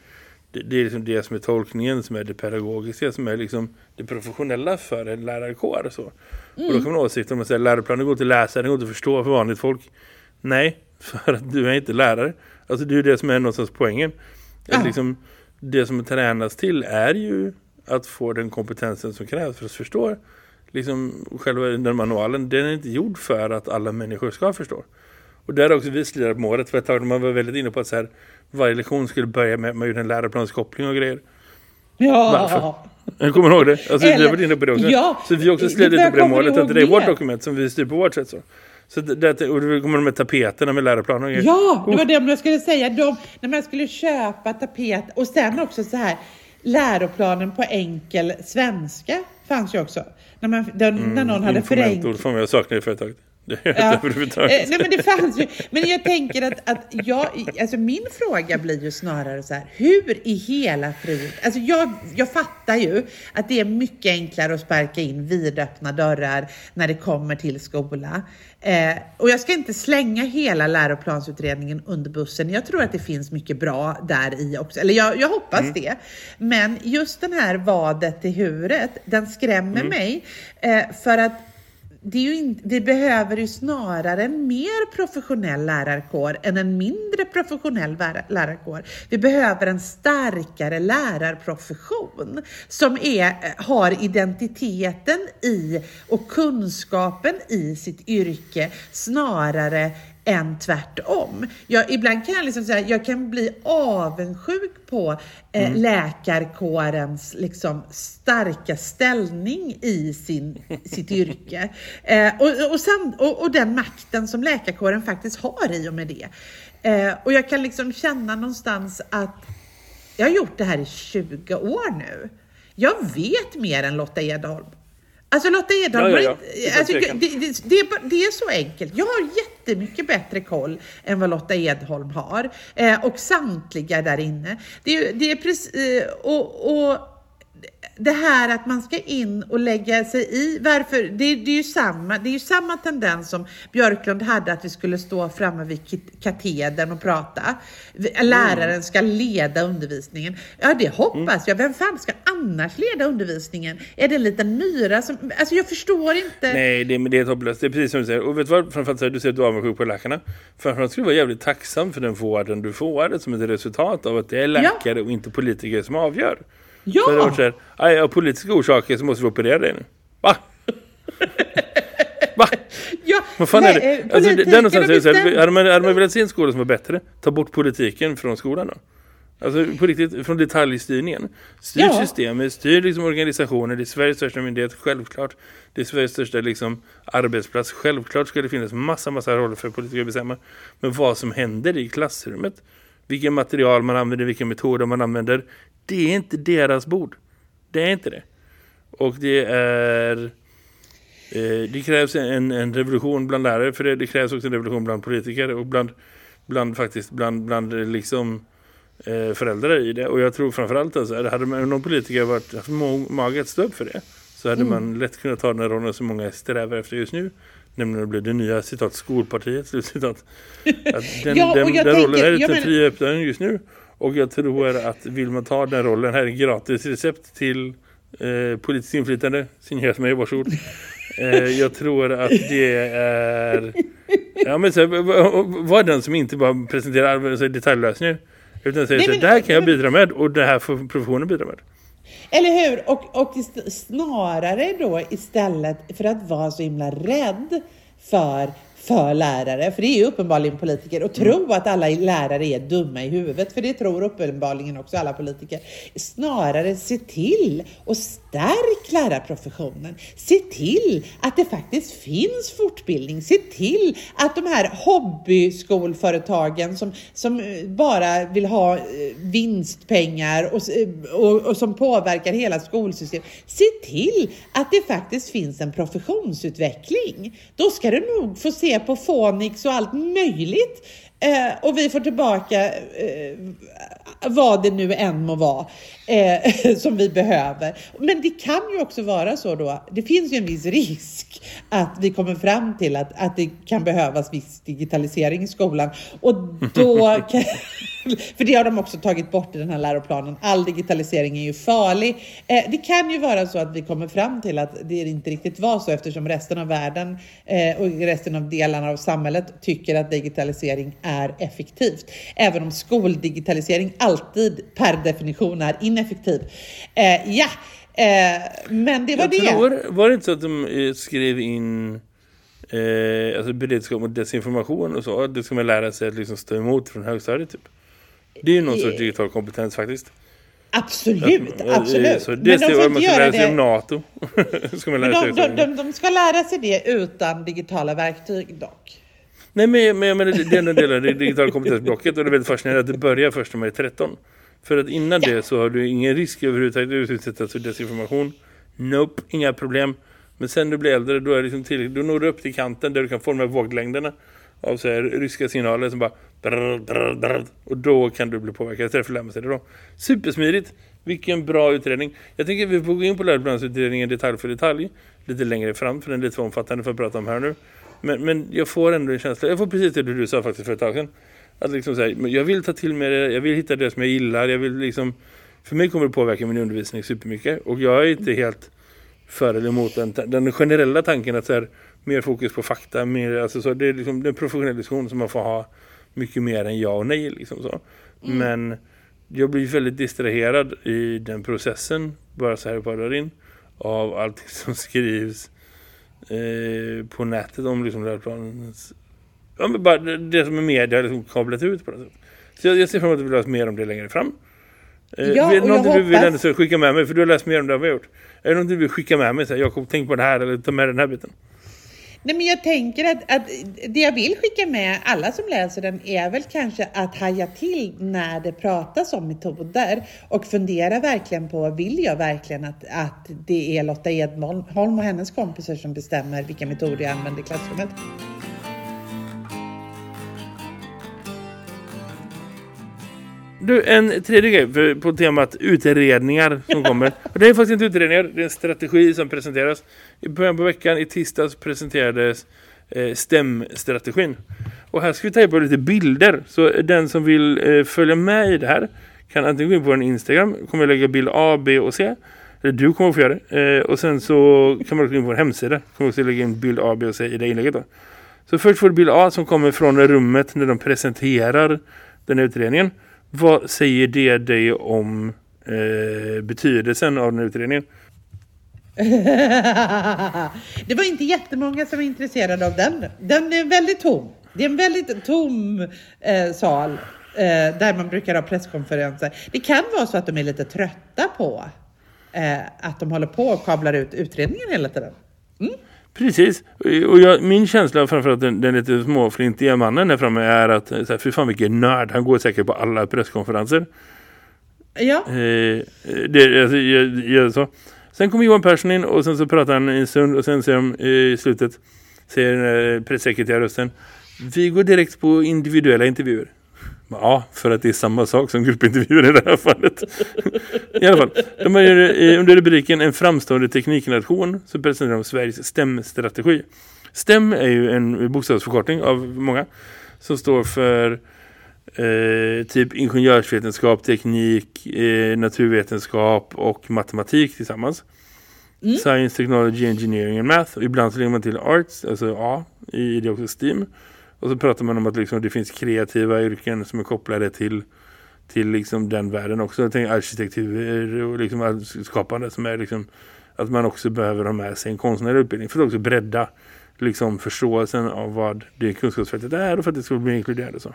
Det, det är liksom det som är tolkningen som är det pedagogiska som är liksom det professionella för en lärarkår. Så. Mm. Och då kan man åsikta om att säga läroplanen går till läsare, den går till att förstå för vanligt folk. Nej, för att du är inte lärare. Alltså det är det som är någonstans poängen. Att liksom, det som tränas till är ju att få den kompetensen som krävs för att förstå liksom själva den manualen. Den är inte gjord för att alla människor ska förstå. Och där har också vi slirat på målet för ett tag man var väldigt inne på att så här, varje lektion skulle börja med, med en läroplanskoppling och grejer. Ja. Varför? Jag kommer ihåg det. Alltså, Eller, vi har varit inne på det också. Ja, så vi också slirat lite på det målet. Att det är vårt dokument som vi styr på vårt sätt. Så. Så det, och det kommer de med tapeterna med läroplanen. Ja, det var det jag skulle säga. De, när man skulle köpa tapet och sen också så här läroplanen på enkel svenska fanns ju också. När, man, när, mm, när någon hade förenklat. ord får jag sakna i företaget. Det ja. Eh, nej, men det fanns ju. Men jag tänker att, att jag, alltså min fråga blir ju snarare så här, hur i hela frid, alltså jag, jag fattar ju att det är mycket enklare att sparka in vidöppna dörrar när det kommer till skola. Eh, och jag ska inte slänga hela läroplansutredningen under bussen. Jag tror att det finns mycket bra där i också, eller jag, jag hoppas mm. det. Men just den här vadet i huvudet, den skrämmer mm. mig eh, för att det är ju in, vi behöver ju snarare en mer professionell lärarkår än en mindre professionell lärarkår. Vi behöver en starkare lärarprofession som är, har identiteten i och kunskapen i sitt yrke snarare än tvärtom. Jag, ibland kan jag liksom säga, jag kan bli avundsjuk på eh, mm. läkarkårens liksom, starka ställning i sin, sitt yrke. Eh, och, och, sam, och, och, den makten som läkarkåren faktiskt har i och med det. Eh, och jag kan liksom känna någonstans att jag har gjort det här i 20 år nu. Jag vet mer än Lotta Edholm. Alltså Lotta Edholm, Ja, ja, ja. alltså, det, det, det, det är så enkelt. Jag har jättemycket bättre koll än vad Lotta Edholm har. Eh, och samtliga där inne. Det, är- det är precis, eh, och, och det här att man ska in och lägga sig i, varför, det, det, är ju samma, det är ju samma tendens som Björklund hade att vi skulle stå framme vid katedern och prata. Vi- Läraren ska leda undervisningen. Ja, det hoppas jag. Vem fan ska annars leda undervisningen? Är det en liten myra som, alltså jag förstår inte. Nej, det, men det är hopplöst. Det är precis som du säger. Och vet du vad? Framförallt här, du säger att du är avundsjuk på läkarna. Framförallt skulle du vara jävligt tacksam för den vården du får som ett resultat av att det är läkare och inte politiker som avgör. Ja! Varit så här, "Aj, av politiska orsaker så måste vi operera dig nu. Va? Va? ja, Vad fan nej, är det? eh, Alltså, det, där någonstans är så här, hade, man, hade man velat se en skola som var bättre, ta bort politiken från skolan då? Alltså på riktigt, från detaljstyrningen. Styr Ja. systemet, styr liksom organisationer, det är Sveriges största myndighet, självklart. Det är Sveriges största liksom, arbetsplats, självklart ska det finnas massa, massa roller för politiker att bestämma. Men vad som händer i klassrummet, vilken material man använder, vilka metoder man använder, det är inte deras bord. Det är inte det. Och det är... Eh, det krävs en, en revolution bland lärare för det, det krävs också en revolution bland politiker och bland, bland faktiskt bland, bland liksom eh, föräldrar i det. Och jag tror framförallt alltså, hade man, någon politiker varit, haft mage att stå upp för det så hade man lätt kunnat ta den rollen som många strävar efter just nu. Nämligen att bli det nya citat skolpartiet. Slutcitat. Att den, Ja, den, den rollen tänker- är jag lite menar- fri öppnaren just nu. Och jag tror att vill man ta den rollen, här är gratis recept till eh, politiskt inflytande. Signerat mig, varsågod. Eh, jag tror att det är... Ja, men så, här, var den som inte bara presenterar så, detaljlösningar. Utan säger Nej, så, men- det här kan jag bidra med och det här får professionen bidra med. Eller hur? Och, och snarare då istället för att vara så himla rädd för, för lärare, för det är ju uppenbarligen politiker, och tro att alla lärare är dumma i huvudet, för det tror uppenbarligen också alla politiker. Snarare se till och stärk lärarprofessionen. Se till att det faktiskt finns fortbildning. Se till att de här hobbyskolföretagen som, som eh, bara vill ha eh, vinstpengar och, eh, och, och som påverkar hela skolsystemet. Se till att det faktiskt finns en professionsutveckling. Då ska du nog få se på Fonix och allt möjligt. Eh, och vi får tillbaka eh, vad det nu än må vara eh, som vi behöver. Men det kan ju också vara så då, det finns ju en viss risk att vi kommer fram till att, att det kan behövas viss digitalisering i skolan. Och då kan, för det har de också tagit bort i den här läroplanen. All digitalisering är ju farlig. Eh, det kan ju vara så att vi kommer fram till att det inte riktigt var så eftersom resten av världen eh, och resten av delarna av samhället tycker att digitalisering är effektivt. Även om skoldigitalisering alltid per definition är ineffektiv. Eh, ja, eh, men det var Jag det. tror, var det inte så att de eh, skrev in eh, alltså beredskap mot desinformation och så? Det ska man lära sig att liksom stå emot från högstadiet typ. Det är ju någon sorts digital kompetens faktiskt. Absolut, absolut. Så det Men de man ska göra lära sig det. om NATO. ska man Men lära sig de, de, de, de ska lära sig det utan digitala verktyg dock. Nej men, men, men det är en del av det digitala kompetensblocket och det är väldigt fascinerande att det börjar först när man är 13. För att innan det så har du ingen risk överhuvudtaget att utsättas för desinformation. Nope, inga problem. Men sen du blir äldre då, är det liksom till, då når du upp till kanten där du kan få de här våglängderna av så här ryska signaler som bara och då kan du bli påverkad istället för att då. Supersmidigt. Vilken bra utredning. Jag tänker att vi får gå in på läroplansutredningen detalj för detalj lite längre fram för den är lite för omfattande för att prata om här nu. Men, men jag får ändå en känsla, jag får precis det du sa faktiskt för ett tag sedan. Att liksom säga, jag vill ta till mig det, jag vill hitta det som jag gillar, jag vill liksom, för mig kommer det påverka min undervisning supermycket. Och jag är inte helt för eller emot den, den generella tanken att så här, mer fokus på fakta, mer, alltså så, det är liksom den professionella diskussion som man får ha mycket mer än ja och nej. Liksom så. Men jag blir väldigt distraherad i den processen, bara så här på in, av allt som skrivs eh, på nätet om liksom läroplanens ja, men bara det, det som är media har liksom kablat ut på sätt. Så jag, jag ser fram emot att vi läser mer om det längre fram. Eh, Ja, är det och någonting jag du vill hoppas- ändå skicka med mig? För du har läst mer om det än vad jag har gjort. Är det någonting du vill skicka med mig? Så här, Jakob, tänk på det här eller ta med den här biten. Nej, men jag tänker att, att det jag vill skicka med alla som läser den är väl kanske att haja till när det pratas om metoder och fundera verkligen på, vill jag verkligen att, att det är Lotta Edholm och hennes kompisar som bestämmer vilka metoder jag använder i klassrummet? Du, en tredje grej för, på temat utredningar som kommer. det är faktiskt inte utredningar, det är en strategi som presenteras. I början på veckan, i tisdags, presenterades eh, STEM-strategin. Och här ska vi ta på lite bilder. Så den som vill eh, följa med i det här kan antingen gå in på en Instagram. kommer jag lägga bild A, B och C. Eller du kommer att få göra det. Eh, och sen så kan man gå in på en hemsida. kommer också lägga in bild A, B och C i det inlägget då. Så först får du bild A som kommer från rummet när de presenterar den här utredningen. Vad säger det dig om eh, betydelsen av den här utredningen? det var inte jättemånga som var intresserade av den. Den är väldigt tom. Det är en väldigt tom eh, sal eh, där man brukar ha presskonferenser. Det kan vara så att de är lite trötta på eh, att de håller på och kablar ut utredningen hela tiden. Mm. Precis, och jag, min känsla framförallt den, den lite småflintiga mannen där framme är att så här, för fan vilken nörd, han går säkert på alla presskonferenser. Ja. Eh, det, alltså, jag, jag, så. Sen kommer Johan Persson in och sen så pratar han en stund och sen säger de i slutet, säger eh, pressekreterarrösten, vi går direkt på individuella intervjuer. Ja, för att det är samma sak som gruppintervjuer i det här fallet. I alla fall, de har under rubriken En framstående tekniknation så presenterar de Sveriges STEM-strategi. STEM är ju en bokstavsförkortning av många som står för eh, typ ingenjörsvetenskap, teknik, eh, naturvetenskap och matematik tillsammans. Mm. Science, Technology, Engineering and Math. Och ibland så lägger man till Arts, alltså A, i det också STEAM. Och så pratar man om att liksom det finns kreativa yrken som är kopplade till, till liksom den världen också. Jag tänker arkitektur och liksom skapande som är liksom att man också behöver ha med sig en konstnärlig utbildning för att också bredda liksom förståelsen av vad det kunskapsfältet är och för att det ska bli inkluderande så.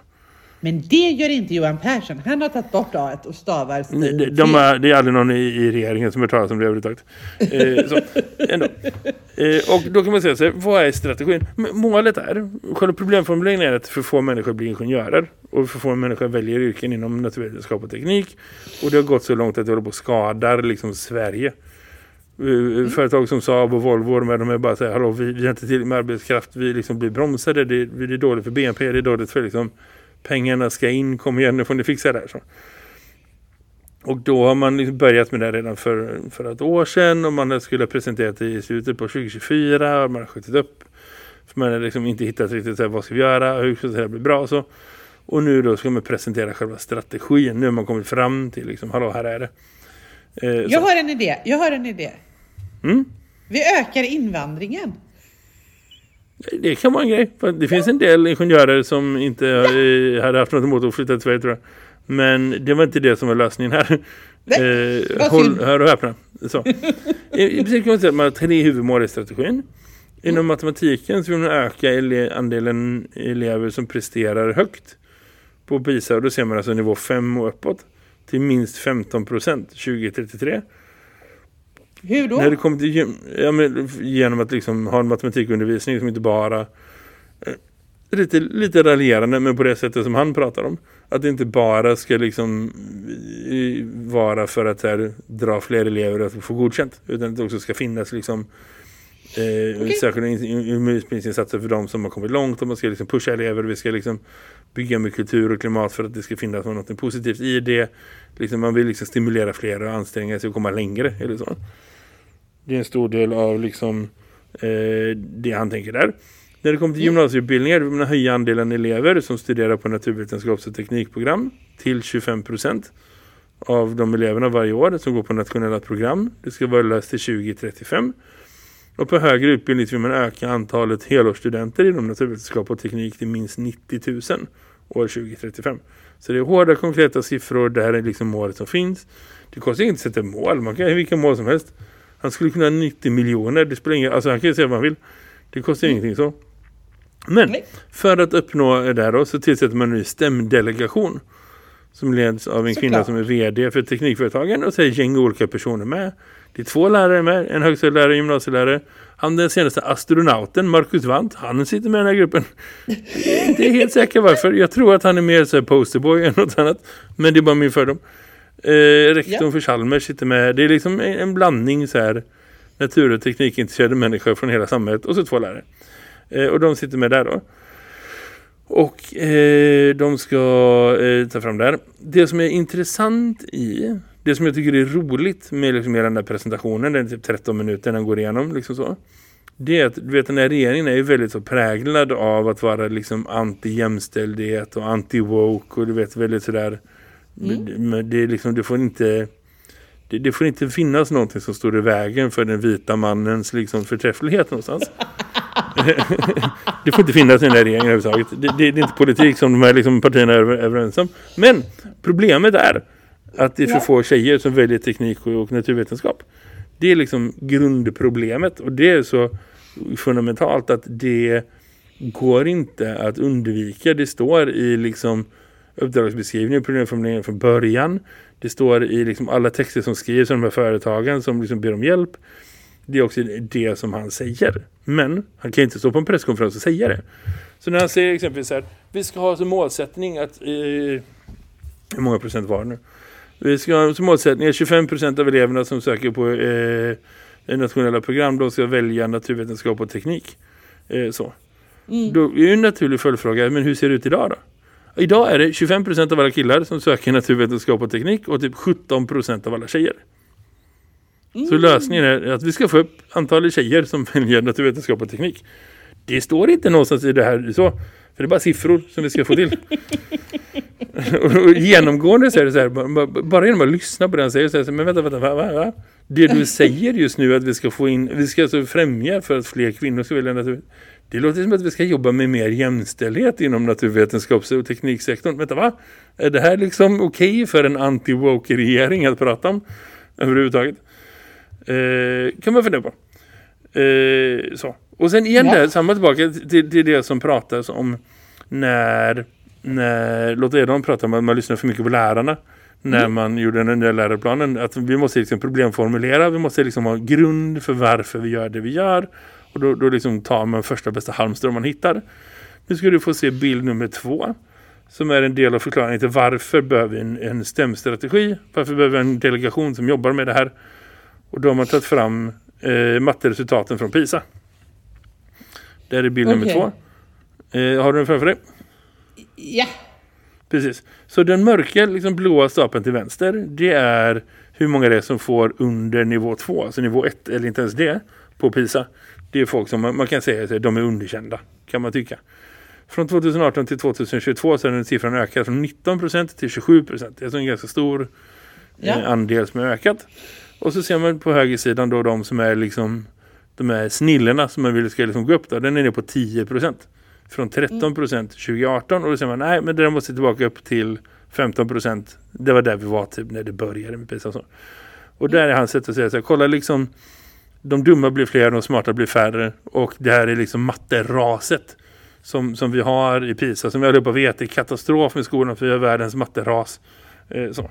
Men det gör inte Johan Persson. Han har tagit bort A och stavar stil. De, de är, det är aldrig någon i, i regeringen som har talat om det överhuvudtaget. Eh, så, ändå. Eh, och då kan man säga så här, vad är strategin? Målet är, själva problemformuleringen är att för få människor blir ingenjörer. Och för få människor väljer yrken inom naturvetenskap och teknik. Och det har gått så långt att det håller på att skada liksom Sverige. Mm. Företag som Saab och Volvo de är, de är bara här, hallå vi, vi har inte till med arbetskraft, vi liksom blir bromsade, det, det är dåligt för BNP, det är dåligt för liksom pengarna ska in, kom igen, nu får ni fixa det här. Så. Och då har man liksom börjat med det redan för, för ett år sedan och man skulle ha presenterat det i slutet på 2024 och man har skjutit upp. För man har liksom inte hittat riktigt så här, vad ska vi göra, hur ska det här bli bra så. Och nu då ska man presentera själva strategin. Nu har man kommit fram till liksom, hallå här är det. Eh, jag har en idé, jag har en idé. Mm? Vi ökar invandringen. Det kan vara en grej. För det finns en del ingenjörer som inte hade haft något emot att flytta till Sverige tror jag. Men det var inte det som var lösningen här. Eh, håll, hör och öppna. Så. I, I princip kan man säga att man har tre huvudmål i strategin. Inom mm. matematiken så vill man öka ele andelen elever som presterar högt på PISA. Och då ser man alltså nivå 5 och uppåt till minst 15 procent 2033. Hur då? När det kommer till, ja, men, genom att liksom ha en matematikundervisning som inte bara eh, lite, lite raljerande men på det sättet som han pratar om. Att det inte bara ska liksom vara för att här, dra fler elever att få godkänt utan att det också ska finnas liksom eh, okay. särskilda utbildningsinsatser för de som har kommit långt och man ska liksom pusha elever vi ska liksom bygga med kultur och klimat för att det ska finnas något positivt i det. Liksom man vill liksom stimulera fler och anstränga sig att komma längre eller så. Det är en stor del av liksom, eh, det han tänker där. När det kommer till gymnasieutbildningar vill man höja andelen elever som studerar på naturvetenskaps- och teknikprogram till 25% av de eleverna varje år som går på nationella program. Det ska vara löst till 2035. Och på högre utbildning vill man öka antalet helårsstudenter inom naturvetenskap och teknik till minst 90 000 år 2035. Så det är hårda konkreta siffror, det här är liksom målet som finns. Det kostar inte att sätta mål, man kan ha vilka mål som helst. Han skulle kunna ha 90 miljoner. Det spelar ingen, alltså han kan ju säga vad han vill. Det kostar mm. ingenting så. Men för att uppnå det här då, så tillsätter man en ny stämdelegation som leds av en kvinna som är vd för teknikföretagen och så är gäng olika personer med. Det är två lärare med, en högstadielärare och gymnasielärare. Han den senaste astronauten, Marcus Wandt, han sitter med i den här gruppen. Det är helt säkert varför. Jag tror att han är mer så här posterboy än något annat. Men det är bara min fördom. Eh, rektorn ja. för Chalmers sitter med. Det är liksom en, en blandning så här natur- och teknikintresserade människor från hela samhället. Och så två lärare. Eh, och de sitter med där då. Och eh, de ska eh, ta fram där. Det som är intressant i, det som jag tycker är roligt med, liksom, med den där presentationen, den är typ 13 minuter den går igenom, liksom så. Det är att du vet, den här regeringen är ju väldigt så präglad av att vara liksom anti-jämställdhet och anti-woke och du vet väldigt sådär mm. det, liksom, det får inte det, det, får inte finnas någonting som står i vägen för den vita mannens liksom, förträfflighet någonstans. det får inte finnas i den där regeringen överhuvudtaget. Det, det, det är inte politik som de här liksom, partierna är överens om. Men problemet är att det är för få tjejer som väljer teknik och naturvetenskap. Det är liksom grundproblemet och det är så fundamentalt att det går inte att undvika. Det står i liksom uppdragsbeskrivningen och problemformuleringen från början. Det står i liksom alla texter som skrivs av de här företagen som liksom ber om hjälp. Det är också det som han säger. Men han kan inte stå på en presskonferens och säga det. Så när han säger exempelvis så här, vi ska ha som målsättning att, eh, hur många procent var det nu? Vi ska ha som målsättning att 25% av eleverna som söker på eh, nationella program, de ska välja naturvetenskap och teknik. Eh, så. Mm. Då är ju en naturlig följdfråga, men hur ser det ut idag då? Idag är det 25% av alla killar som söker naturvetenskap och teknik och typ 17% av alla tjejer. Mm. Så lösningen är att vi ska få upp antalet tjejer som väljer naturvetenskap och teknik. Det står inte någonstans i det här så. För det är bara siffror som vi ska få till. och genomgående så är det så här, bara genom att lyssna på den säger så här, men vänta, vänta, va, va, va? Det du säger just nu att vi ska få in, vi ska alltså främja för att fler kvinnor ska välja naturvetenskap. Det låter som att vi ska jobba med mer jämställdhet inom naturvetenskaps- och tekniksektorn. Vänta, va? Är det här liksom okej okay för en anti-woke-regering att prata om överhuvudtaget? Eh, kan man fundera på. Eh, så. Och sen igen ja. där, samma tillbaka till, till det som pratas om när, när låt Edon prata om att man lyssnar för mycket på lärarna när mm. man gjorde den nya läroplanen. Att vi måste liksom problemformulera, vi måste liksom ha grund för varför vi gör det vi gör. Och då, då liksom tar man första bästa halmstrå man hittar. Nu ska du få se bild nummer två. Som är en del av förklaringen till varför behöver vi en, en stämstrategi. Varför behöver vi en delegation som jobbar med det här. Och då har man tagit fram eh, matteresultaten från PISA. Där är bild okay. nummer två. Eh, har du den framför dig? Ja. Precis. Så den mörka liksom blåa stapeln till vänster det är hur många det är som får under nivå 2, alltså nivå 1 eller inte ens det på PISA. Det är folk som man, man kan säga att de är underkända kan man tycka. Från 2018 till 2022 så har den siffran ökat från 19% till 27%. Det är alltså en ganska stor ja. eh, andel som har ökat. Och så ser man på högersidan då de som är liksom de här snillena som man vill ska liksom gå upp då. Den är nere på 10%. Från 13% 2018 och då säger man nej men den måste tillbaka upp till 15%. Det var där vi var typ när det började med PISA och så. Och där är hans sätt att säga så här, kolla liksom de dumma blir fler, de smarta blir färre och det här är liksom matteraset som, som vi har i PISA som jag höll på att veta är katastrof med skolan för vi har världens matteras. Eh, så.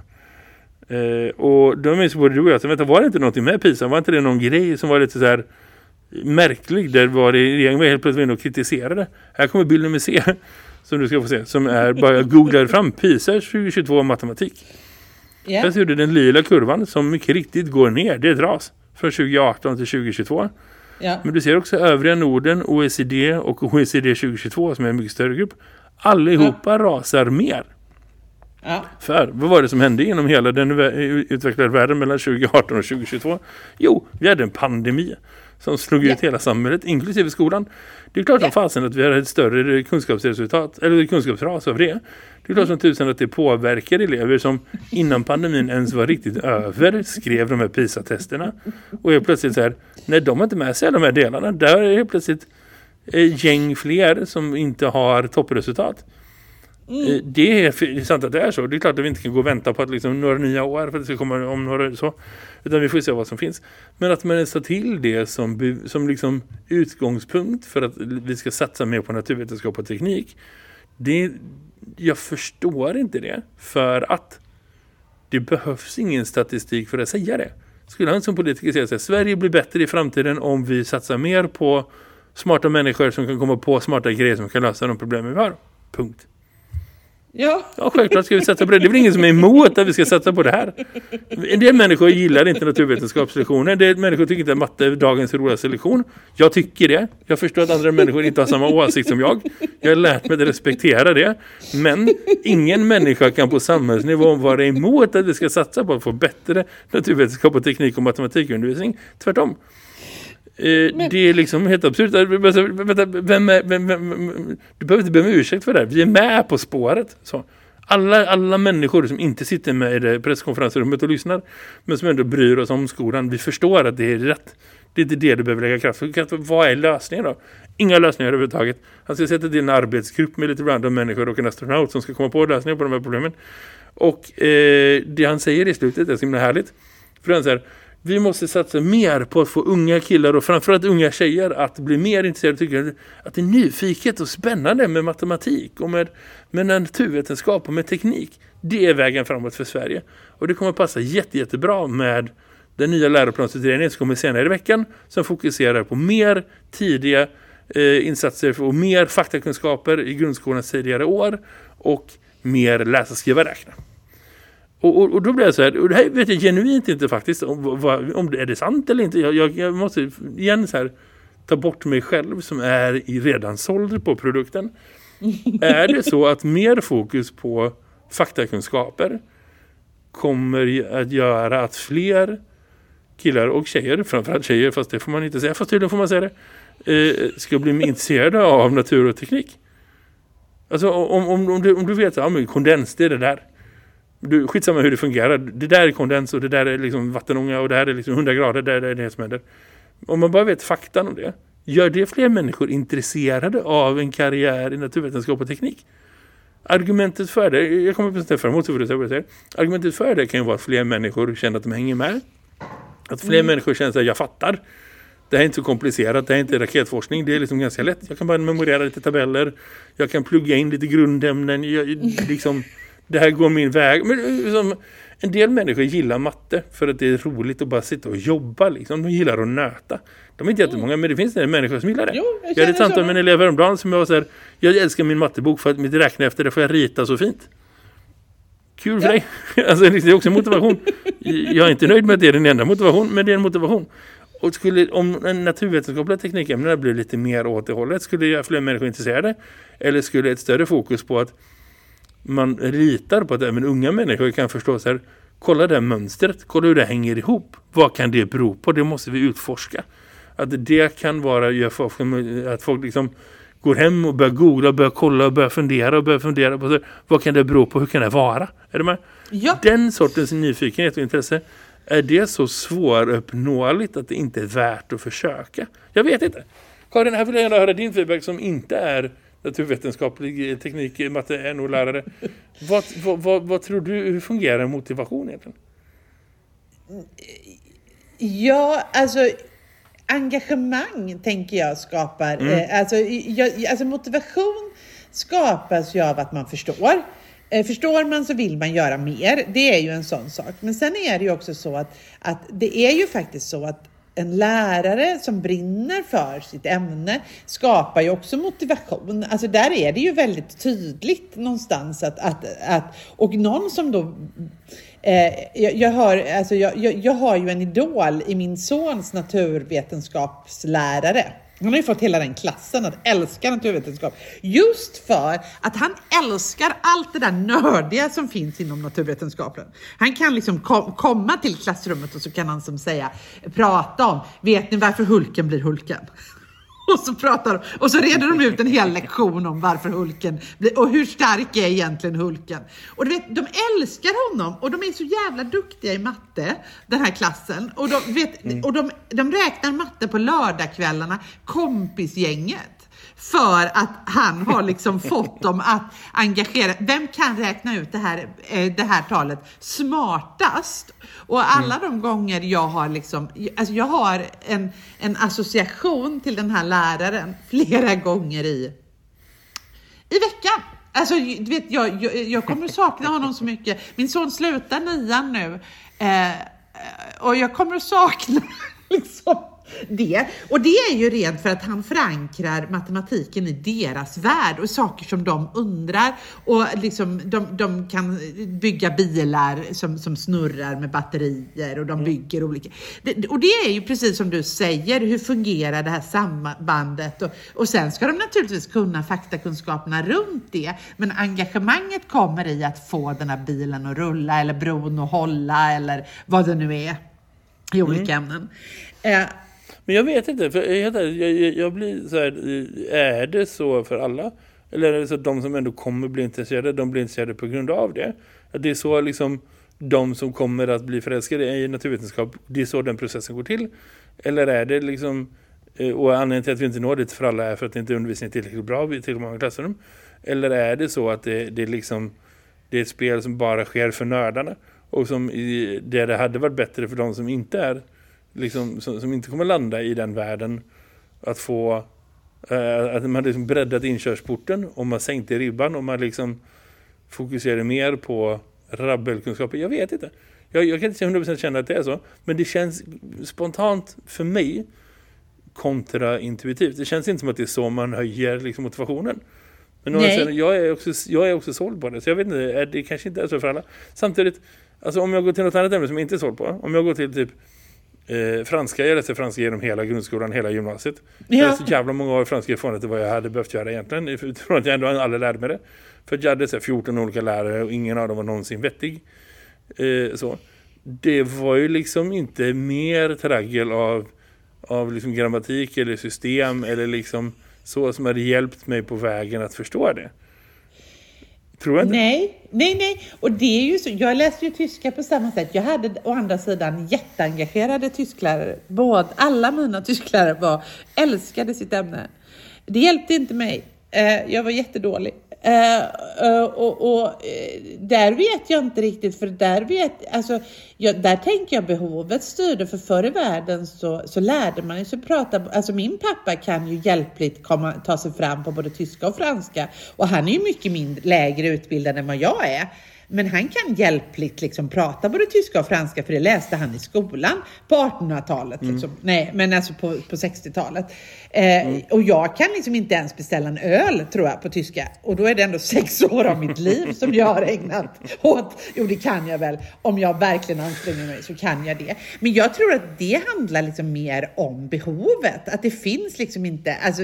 Eh, och då minns både du och jag, så vänta, var det inte någonting med PISA? Var inte det någon grej som var lite så här märklig där var det regeringen var helt plötsligt och kritiserade. Här kommer bild nummer C som du ska få se som är bara googlar fram PISA 2022 matematik. Yeah. Där ser du den lila kurvan som mycket riktigt går ner. Det är från 2018 till 2022. Ja. Men du ser också övriga Norden, OECD och OECD 2022 som är en mycket större grupp. Allihopa ja. rasar mer. Ja. För vad var det som hände inom hela den utvecklade världen mellan 2018 och 2022? Jo, vi hade en pandemi som slog ja. ut hela samhället, inklusive skolan. Det är klart som fasen att vi har ett större kunskapsresultat, eller kunskapsras av det. Det är klart som tusen att det påverkar elever som innan pandemin ens var riktigt över skrev de här PISA-testerna. Och är plötsligt så här, nej de har inte med sig de här delarna. Där är det plötsligt gäng fler som inte har toppresultat. Mm. Eh, det är sant att det är så. Det är klart att vi inte kan gå och vänta på att liksom några nya år för att det ska komma om några så. Utan vi får se vad som finns. Men att man ens tar till det som, som liksom utgångspunkt för att vi ska satsa mer på naturvetenskap och teknik. Det, jag förstår inte det. För att det behövs ingen statistik för att säga det. Skulle han som politiker säga att Sverige blir bättre i framtiden om vi satsar mer på smarta människor som kan komma på smarta grejer som kan lösa de problem vi har. Punkt. Ja. ja, självklart ska vi satsa på det. Det är väl ingen som är emot att vi ska satsa på det här. En del människor gillar inte naturvetenskapslektioner. En del människor tycker inte att matte är dagens roligaste lektion. Jag tycker det. Jag förstår att andra människor inte har samma åsikt som jag. Jag har lärt mig att respektera det. Men ingen människa kan på samhällsnivå vara emot att vi ska satsa på att få bättre naturvetenskap och teknik och matematikundervisning. Tvärtom. Men... Det är liksom helt absurt. Vänta, vem är, vem, vem, du behöver inte be om ursäkt för det. Vi är med på spåret. Så. Alla, alla människor som inte sitter med i det presskonferensrummet och lyssnar men som ändå bryr oss om skolan. Vi förstår att det är rätt. Det är inte det du behöver lägga kraft för. Vad är lösningen då? Inga lösningar överhuvudtaget. Han ska sätta till en arbetsgrupp med lite random människor och en astronaut som ska komma på lösningar på de här problemen. Och eh, det han säger i slutet är så himla härligt. För han säger vi måste satsa mer på att få unga killar och framförallt unga tjejer att bli mer intresserade och tycka att det är nyfiket och spännande med matematik och med, med naturvetenskap och med teknik. Det är vägen framåt för Sverige. Och det kommer passa jätte, jättebra med den nya läroplansutredningen som kommer senare i veckan som fokuserar på mer tidiga eh, insatser och mer faktakunskaper i grundskolans tidigare år och mer läsa, skriva, räkna. Och, och, och, då blir jag så här, och det här vet jag genuint inte faktiskt om, vad, om det är det sant eller inte. Jag, jag, jag, måste igen så här ta bort mig själv som är i redan såld på produkten. är det så att mer fokus på faktakunskaper kommer att göra att fler killar och tjejer, framförallt tjejer, fast det får man inte säga, fast tydligen får man säga det, eh, ska bli intresserade av natur och teknik. Alltså om, om, om, du, om du vet att ja, kondens, det är det där du, skitsamma hur det fungerar. Det där är kondens och det där är liksom vattenånga och det här är liksom 100 grader. Det är det som händer. Om man bara vet faktan om det. Gör det fler människor intresserade av en karriär i naturvetenskap och teknik? Argumentet för det, jag kommer att presentera framåt för det. Argumentet för det kan ju vara att fler människor känner att de hänger med. Att fler mm. människor känner att jag fattar. Det här är inte så komplicerat, det här är inte raketforskning, det är liksom ganska lätt. Jag kan bara memorera lite tabeller, jag kan plugga in lite grundämnen, jag, liksom det här går min väg. Men liksom, en del människor gillar matte för att det är roligt att bara sitta och jobba. Liksom. De gillar att nöta. De är inte jättemånga, men det finns en människor som gillar det. Jo, jag, jag hade ett samtal med en elev häromdagen som jag var så här, jag älskar min mattebok för att mitt räkna efter det får jag rita så fint. Kul för ja. dig. Alltså, det är också motivation. Jag är inte nöjd med att det är den enda motivation, men det är en motivation. Och skulle, om den naturvetenskapliga teknikämnena blir lite mer åt det hållet, skulle jag fler människor intresserade? Eller skulle ett större fokus på att man ritar på att även unga människor kan förstå så här, kolla det här mönstret, kolla hur det hänger ihop. Vad kan det bero på? Det måste vi utforska. Att det kan vara att folk liksom går hem och börjar googla, börjar kolla och börjar fundera och börjar fundera på så, vad kan det bero på, hur kan det vara? Är det med? Ja. Den sortens nyfikenhet och intresse, är det så svåruppnåeligt att det inte är värt att försöka? Jag vet inte. Karin, här vill jag gärna höra din feedback som inte är naturvetenskaplig teknik, matte, NO-lärare. vad, vad, vad, vad, tror du, hur fungerar motivation egentligen? Ja, alltså engagemang tänker jag skapar, mm. eh, alltså, jag, alltså motivation skapas ju av att man förstår. Eh, förstår man så vill man göra mer. Det är ju en sån sak. Men sen är det ju också så att, att det är ju faktiskt så att en lärare som brinner för sitt ämne skapar ju också motivation. Alltså där är det ju väldigt tydligt någonstans att, att, att och någon som då Eh, jag, jag, hör, alltså jag, jag, jag, har ju en idol i min sons naturvetenskapslärare. Han har ju fått hela den klassen att älska naturvetenskap. Just för att han älskar allt det där nördiga som finns inom naturvetenskapen. Han kan liksom kom, komma till klassrummet och så kan han som säga, prata om, vet ni varför Hulken blir Hulken? Och så pratar och så reder de ut en hel lektion om varför Hulken blir, och hur stark är egentligen Hulken. Och du vet, de älskar honom och de är så jävla duktiga i matte, den här klassen. Och de, vet, mm. och de, de räknar matte på lördagskvällarna, kompisgänget för att han har liksom fått dem att engagera. Vem kan räkna ut det här, eh, det här talet smartast? Och alla mm. de gånger jag har liksom, alltså jag har en, en association till den här läraren flera gånger i, i veckan. Alltså, du vet, jag, jag, jag kommer sakna honom så mycket. Min son slutar nian nu. Eh, och jag kommer att sakna liksom, det. Och det är ju rent för att han förankrar matematiken i deras värld och saker som de undrar. Och liksom, de, de kan bygga bilar som, som snurrar med batterier och de bygger olika. Det, och det är ju precis som du säger, hur fungerar det här sambandet? Och, och sen ska de naturligtvis kunna faktakunskaperna runt det. Men engagemanget kommer i att få den här bilen att rulla eller bron att hålla eller vad det nu är i olika mm. ämnen. Eh, men jag vet inte, för jag, jag, jag blir så här, är det så för alla? Eller är det så att de som ändå kommer bli intresserade, de blir intresserade på grund av det? Att det är så liksom de som kommer att bli förälskade i naturvetenskap, det är så den processen går till? Eller är det liksom, eh, och anledningen till att vi inte når dit för alla är för att inte undervisningen är tillräckligt bra i tillräckligt många klassrum? Eller är det så att det, det är liksom det är ett spel som bara sker för nördarna och som i, det, det hade varit bättre för de som inte är liksom, som, som, inte kommer landa i den världen att få äh, att man liksom breddat inkörsporten och man sänkte ribban och man liksom fokuserade mer på rabbelkunskaper. Jag vet inte. Jag, jag kan inte säga 100% känna att det är så. Men det känns spontant för mig kontraintuitivt. Det känns inte som att det är så man höjer liksom, motivationen. Men Nej. jag, är också, jag är också såld på det. Så jag vet inte, det kanske inte är så för alla. Samtidigt, alltså om jag går till något annat ämne som jag inte är såld på. Om jag går till typ Eh, franska, jag läste franska genom hela grundskolan, hela gymnasiet. Ja. Jag så jävla många år franska erfarenheter vad jag hade behövt göra egentligen. Utifrån att jag ändå aldrig lärde mig det. För jag hade så 14 olika lärare och ingen av dem var någonsin vettig. Eh, så. Det var ju liksom inte mer traggel av, av liksom grammatik eller system eller liksom så som hade hjälpt mig på vägen att förstå det. Tror jag inte. Nej, nej, nej. Och det är ju så. Jag läste ju tyska på samma sätt. Jag hade å andra sidan jätteengagerade tysklärare. Både, alla mina tysklärare var, älskade sitt ämne. Det hjälpte inte mig. Eh, jag var jättedålig. Uh, och, och eh, där vet jag inte riktigt, för där vet, alltså, jag, där tänker jag behovet styrde, för förr i världen så, så lärde man sig prata, alltså min pappa kan ju hjälpligt komma, ta sig fram på både tyska och franska och han är ju mycket mindre, lägre utbildad än vad jag är. Men han kan hjälpligt liksom prata både tyska och franska för det läste han i skolan på 1800-talet. Mm. Liksom. Nej, men alltså på, på 60-talet. Eh, mm. Och jag kan liksom inte ens beställa en öl tror jag på tyska. Och då är det ändå sex år av mitt liv som jag har ägnat åt. Jo, det kan jag väl. Om jag verkligen anstränger mig så kan jag det. Men jag tror att det handlar liksom mer om behovet. Att det finns liksom inte, alltså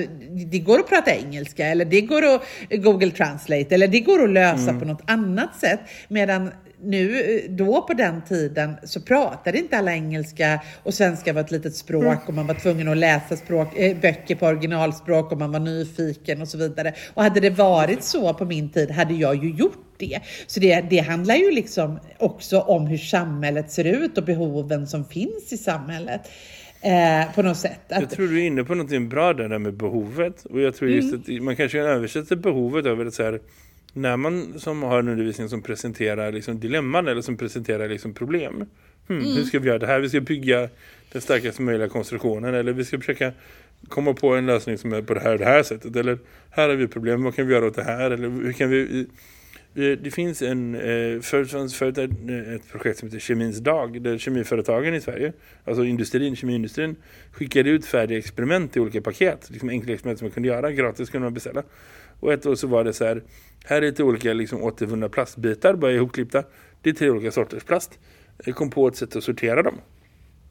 det går att prata engelska eller det går att Google Translate eller det går att lösa mm. på något annat sätt. Medan nu, då på den tiden så pratade inte alla engelska och svenska var ett litet språk mm. och man var tvungen att läsa språk, äh, böcker på originalspråk och man var nyfiken och så vidare. Och hade det varit så på min tid hade jag ju gjort det. Så det, det handlar ju liksom också om hur samhället ser ut och behoven som finns i samhället. Eh, på något sätt. Att... Jag tror du är inne på något bra där med behovet. Och jag tror just mm. att man kanske kan översätta behovet över ett så här när man som har en undervisning som presenterar liksom dilemman eller som presenterar liksom problem. Hmm, mm. Hur ska vi göra det här? Vi ska bygga den starkaste möjliga konstruktionen eller vi ska försöka komma på en lösning som är på det här och det här sättet. Eller här har vi problem, vad kan vi göra åt det här? Eller hur kan vi... Det finns en eh, för, för ett, projekt som heter Kemins dag där kemiföretagen i Sverige, alltså industrin, kemiindustrin skickade ut färdiga experiment i olika paket, liksom enkla experiment som man kunde göra, gratis kunde man beställa. Och ett år så var det så här, här är lite olika liksom, återvunna plastbitar, bara ihopklippta. Det är tre olika sorters plast. Jag kom på ett sätt att sortera dem.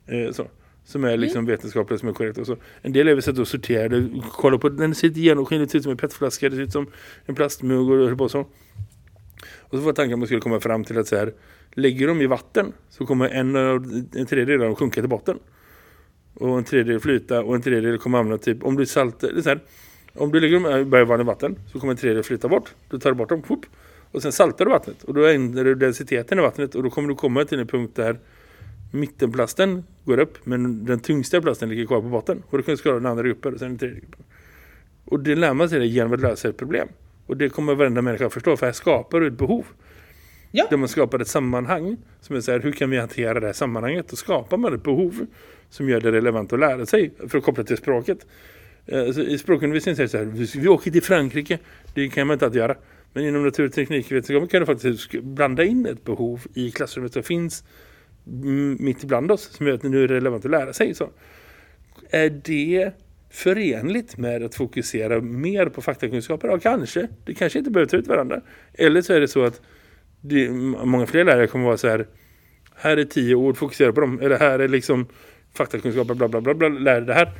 Eh, så. Som är liksom mm. vetenskapligt, som är korrekt. Och så. En del är sätt att sortera det. Kolla på den ser lite genomskinligt, det ut som en petflaska, det ser ut som en plastmugg och på så. Och så var tanken att man skulle komma fram till att så här, lägger de i vatten så kommer en, en tredjedel av dem sjunka till botten. Och en tredjedel flyta och en tredjedel kommer hamna typ, om du saltar, så här, om du lägger dem i i vatten så kommer en tredjedel flyta bort. Du tar bort dem, whoop, och sen saltar du vattnet. Och då ändrar du densiteten i vattnet och då kommer du komma till en punkt där mittenplasten går upp men den tyngsta plasten ligger kvar på botten. Och då kan du skala den andra gruppen och sen den tredje. Och det lär man sig genom att lösa ett problem. Och det kommer varenda människa att förstå för här skapar du ett behov. Ja. Där man skapar ett sammanhang som är så här, hur kan vi hantera det här sammanhanget? Då skapar man ett behov som gör det relevant att lära sig för att koppla till språket. Alltså, I språkundervisningen säger så här, vi åker till Frankrike. Det kan man inte alltid göra. Men inom natur- och teknikvetenskap kan du faktiskt blanda in ett behov i klassrummet som finns mitt ibland oss som gör att det nu är relevant att lära sig. Så. Är det förenligt med att fokusera mer på faktakunskaper? Ja, kanske. Det kanske inte behöver ta ut varandra. Eller så är det så att det, många fler lärare kommer vara så här här är tio ord, fokusera på dem. Eller här är liksom faktakunskaper, bla bla bla, bla lär det här.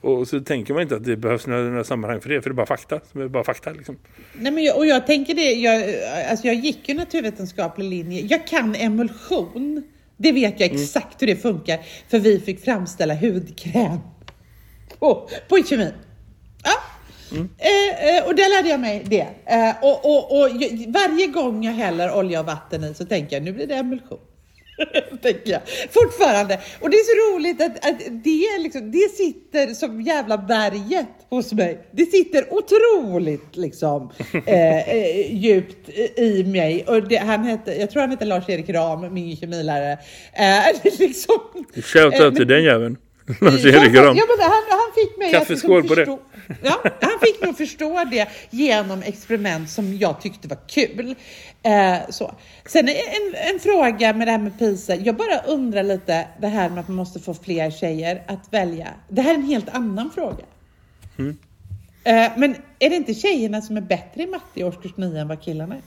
Och så tänker man inte att det behövs några, några sammanhang för det, för det är bara fakta. Det är bara fakta liksom. Nej, men jag, och jag tänker det, jag, alltså jag gick ju naturvetenskaplig linje. Jag kan emulsion. Det vet jag exakt mm. hur det funkar. För vi fick framställa hudkräm på, på kemin. Ja. Mm. Eh, eh, och där lärde jag mig det. Eh, och, och, och varje gång jag häller olja och vatten i så tänker jag nu blir det emulsion. tänker jag. Fortfarande. Och det är så roligt att, att det, liksom, det sitter som jävla berget hos mig. Det sitter otroligt liksom, eh, eh, djupt i mig. Och det, han heter, jag tror han heter Lars-Erik Ram, min kemilärare. Eh, liksom, Shoutout till den jäveln. Lars-Erik Ram. Ja, men han, han fick mig Kaffeskål att liksom förstå, Ja, han fick mig att förstå det genom experiment som jag tyckte var kul. Eh, så. Sen en, en fråga med det här med PISA. Jag bara undrar lite det här med att man måste få fler tjejer att välja. Det här är en helt annan fråga. Mm. Eh, men är det inte tjejerna som är bättre i matte i årskurs 9 än vad killarna är?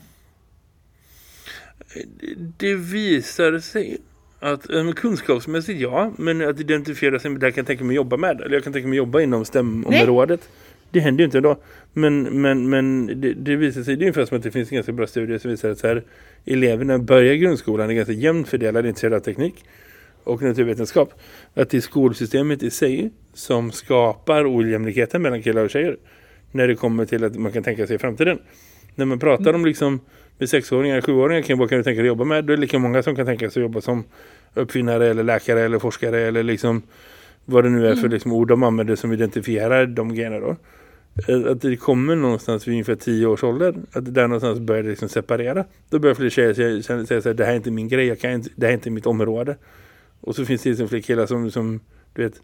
Det visar sig att um, kunskapsmässigt ja, men att identifiera sig med det jag kan tänka mig jobba med. Eller jag kan tänka mig jobba inom stämområdet. Det händer ju inte då. Men, men, men det, det visar sig, det är ungefär som att det finns ganska bra studier som visar att så här, eleverna börjar grundskolan är ganska jämnt fördelade intresserade av teknik och naturvetenskap. Att det är skolsystemet i sig som skapar ojämlikheten mellan killar och tjejer. När det kommer till att man kan tänka sig i framtiden. När man pratar om liksom med sexåringar, sjuåringar kring vad kan du tänka dig jobba med? Då är det lika många som kan tänka sig jobba som uppfinnare eller läkare eller forskare eller liksom vad det nu är för mm. liksom, ord de använder som identifierar de grejerna då. Eh, att det kommer någonstans vid ungefär tio års ålder att där någonstans börjar det liksom separera. Då börjar fler tjejer säga, säga, säga det här är inte min grej, jag kan inte, det här är inte mitt område. Och så finns det liksom fler killar som, som du vet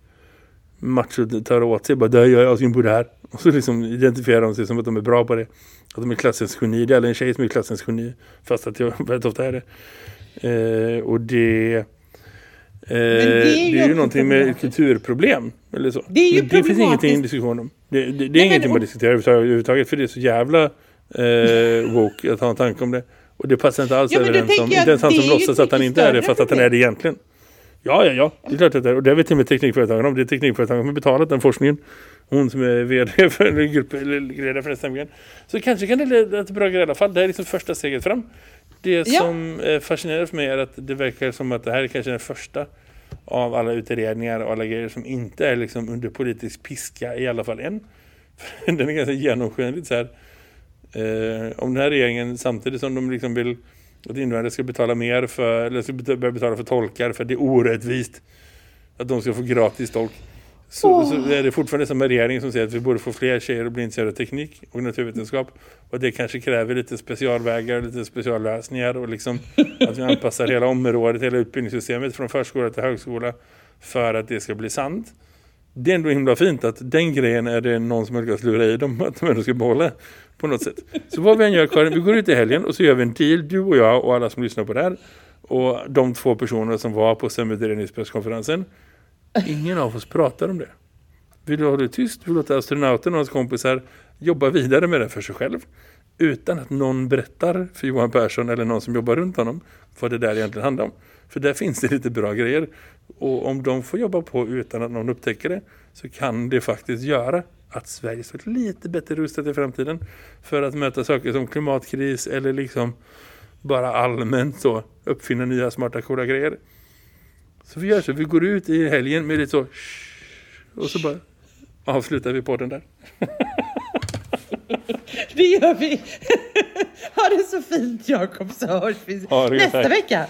macho tar åt sig bara, där jag är asken på det här. Och så liksom identifierar de sig som att de är bra på det. Att de är klassens geni. Det är en tjej som är klassens geni. Fast att jag väldigt ofta är det. Eh, och det... Eh, det är ju, det är ju någonting med ett kulturproblem. Eller så. Det, är ju det finns ingenting i diskussion om. Det, det, det är Nej, ingenting man diskuterar överhuvudtaget. För det är så jävla eh, woke att ha en tanke om det. Och det passar inte alls ja, överens om. Inte ens han som låtsas att han inte är det fast att han är det egentligen. Ja, ja, ja. Det är klart att det är. Och det vet till med teknikföretagen om. Det är teknikföretagen som har betalat den forskningen. Hon som är vd för, eller grupp, eller för nästa Så kanske kan det leda till bra grejer i alla fall. Det här är liksom första steget fram. Det ja. som är fascinerande för mig är att det verkar som att det här är kanske den första av alla utredningar och alla grejer som inte är liksom under politisk piska i alla fall än. den är ganska genomskinligt så här. Eh, om den här regeringen samtidigt som de liksom vill att invandrare ska betala mer för eller ska betala för tolkar för det är orättvist att de ska få gratis tolk. Så, oh. så är det fortfarande som regering som säger att vi borde få fler tjejer att bli intresserade av teknik och naturvetenskap. Och det kanske kräver lite specialvägar, lite speciallösningar och liksom att vi anpassar hela området, hela utbildningssystemet från förskola till högskola för att det ska bli sant. Det är ändå himla fint att den grejen är det någon som har lyckats lura i dem att de ändå ska behålla på något sätt. Så vad vi än gör Karin, vi går ut i helgen och så gör vi en deal, du och jag och alla som lyssnar på det här. Och de två personer som var på presskonferensen. Ingen av oss pratar om det. Vi låter det tyst, vi låter astronauten och hans kompisar jobba vidare med det för sig själv. Utan att någon berättar för Johan Persson eller någon som jobbar runt honom vad det där egentligen handlar om. För där finns det lite bra grejer. Och om de får jobba på utan att någon upptäcker det så kan det faktiskt göra att Sverige står lite bättre rustat i framtiden för att möta saker som klimatkris eller liksom bara allmänt så uppfinna nya smarta coola grejer. Så vi gör så, vi går ut i helgen med lite så och så bara avslutar vi podden där. det gör vi. ha det så fint Jakob så hörs vi nästa vecka.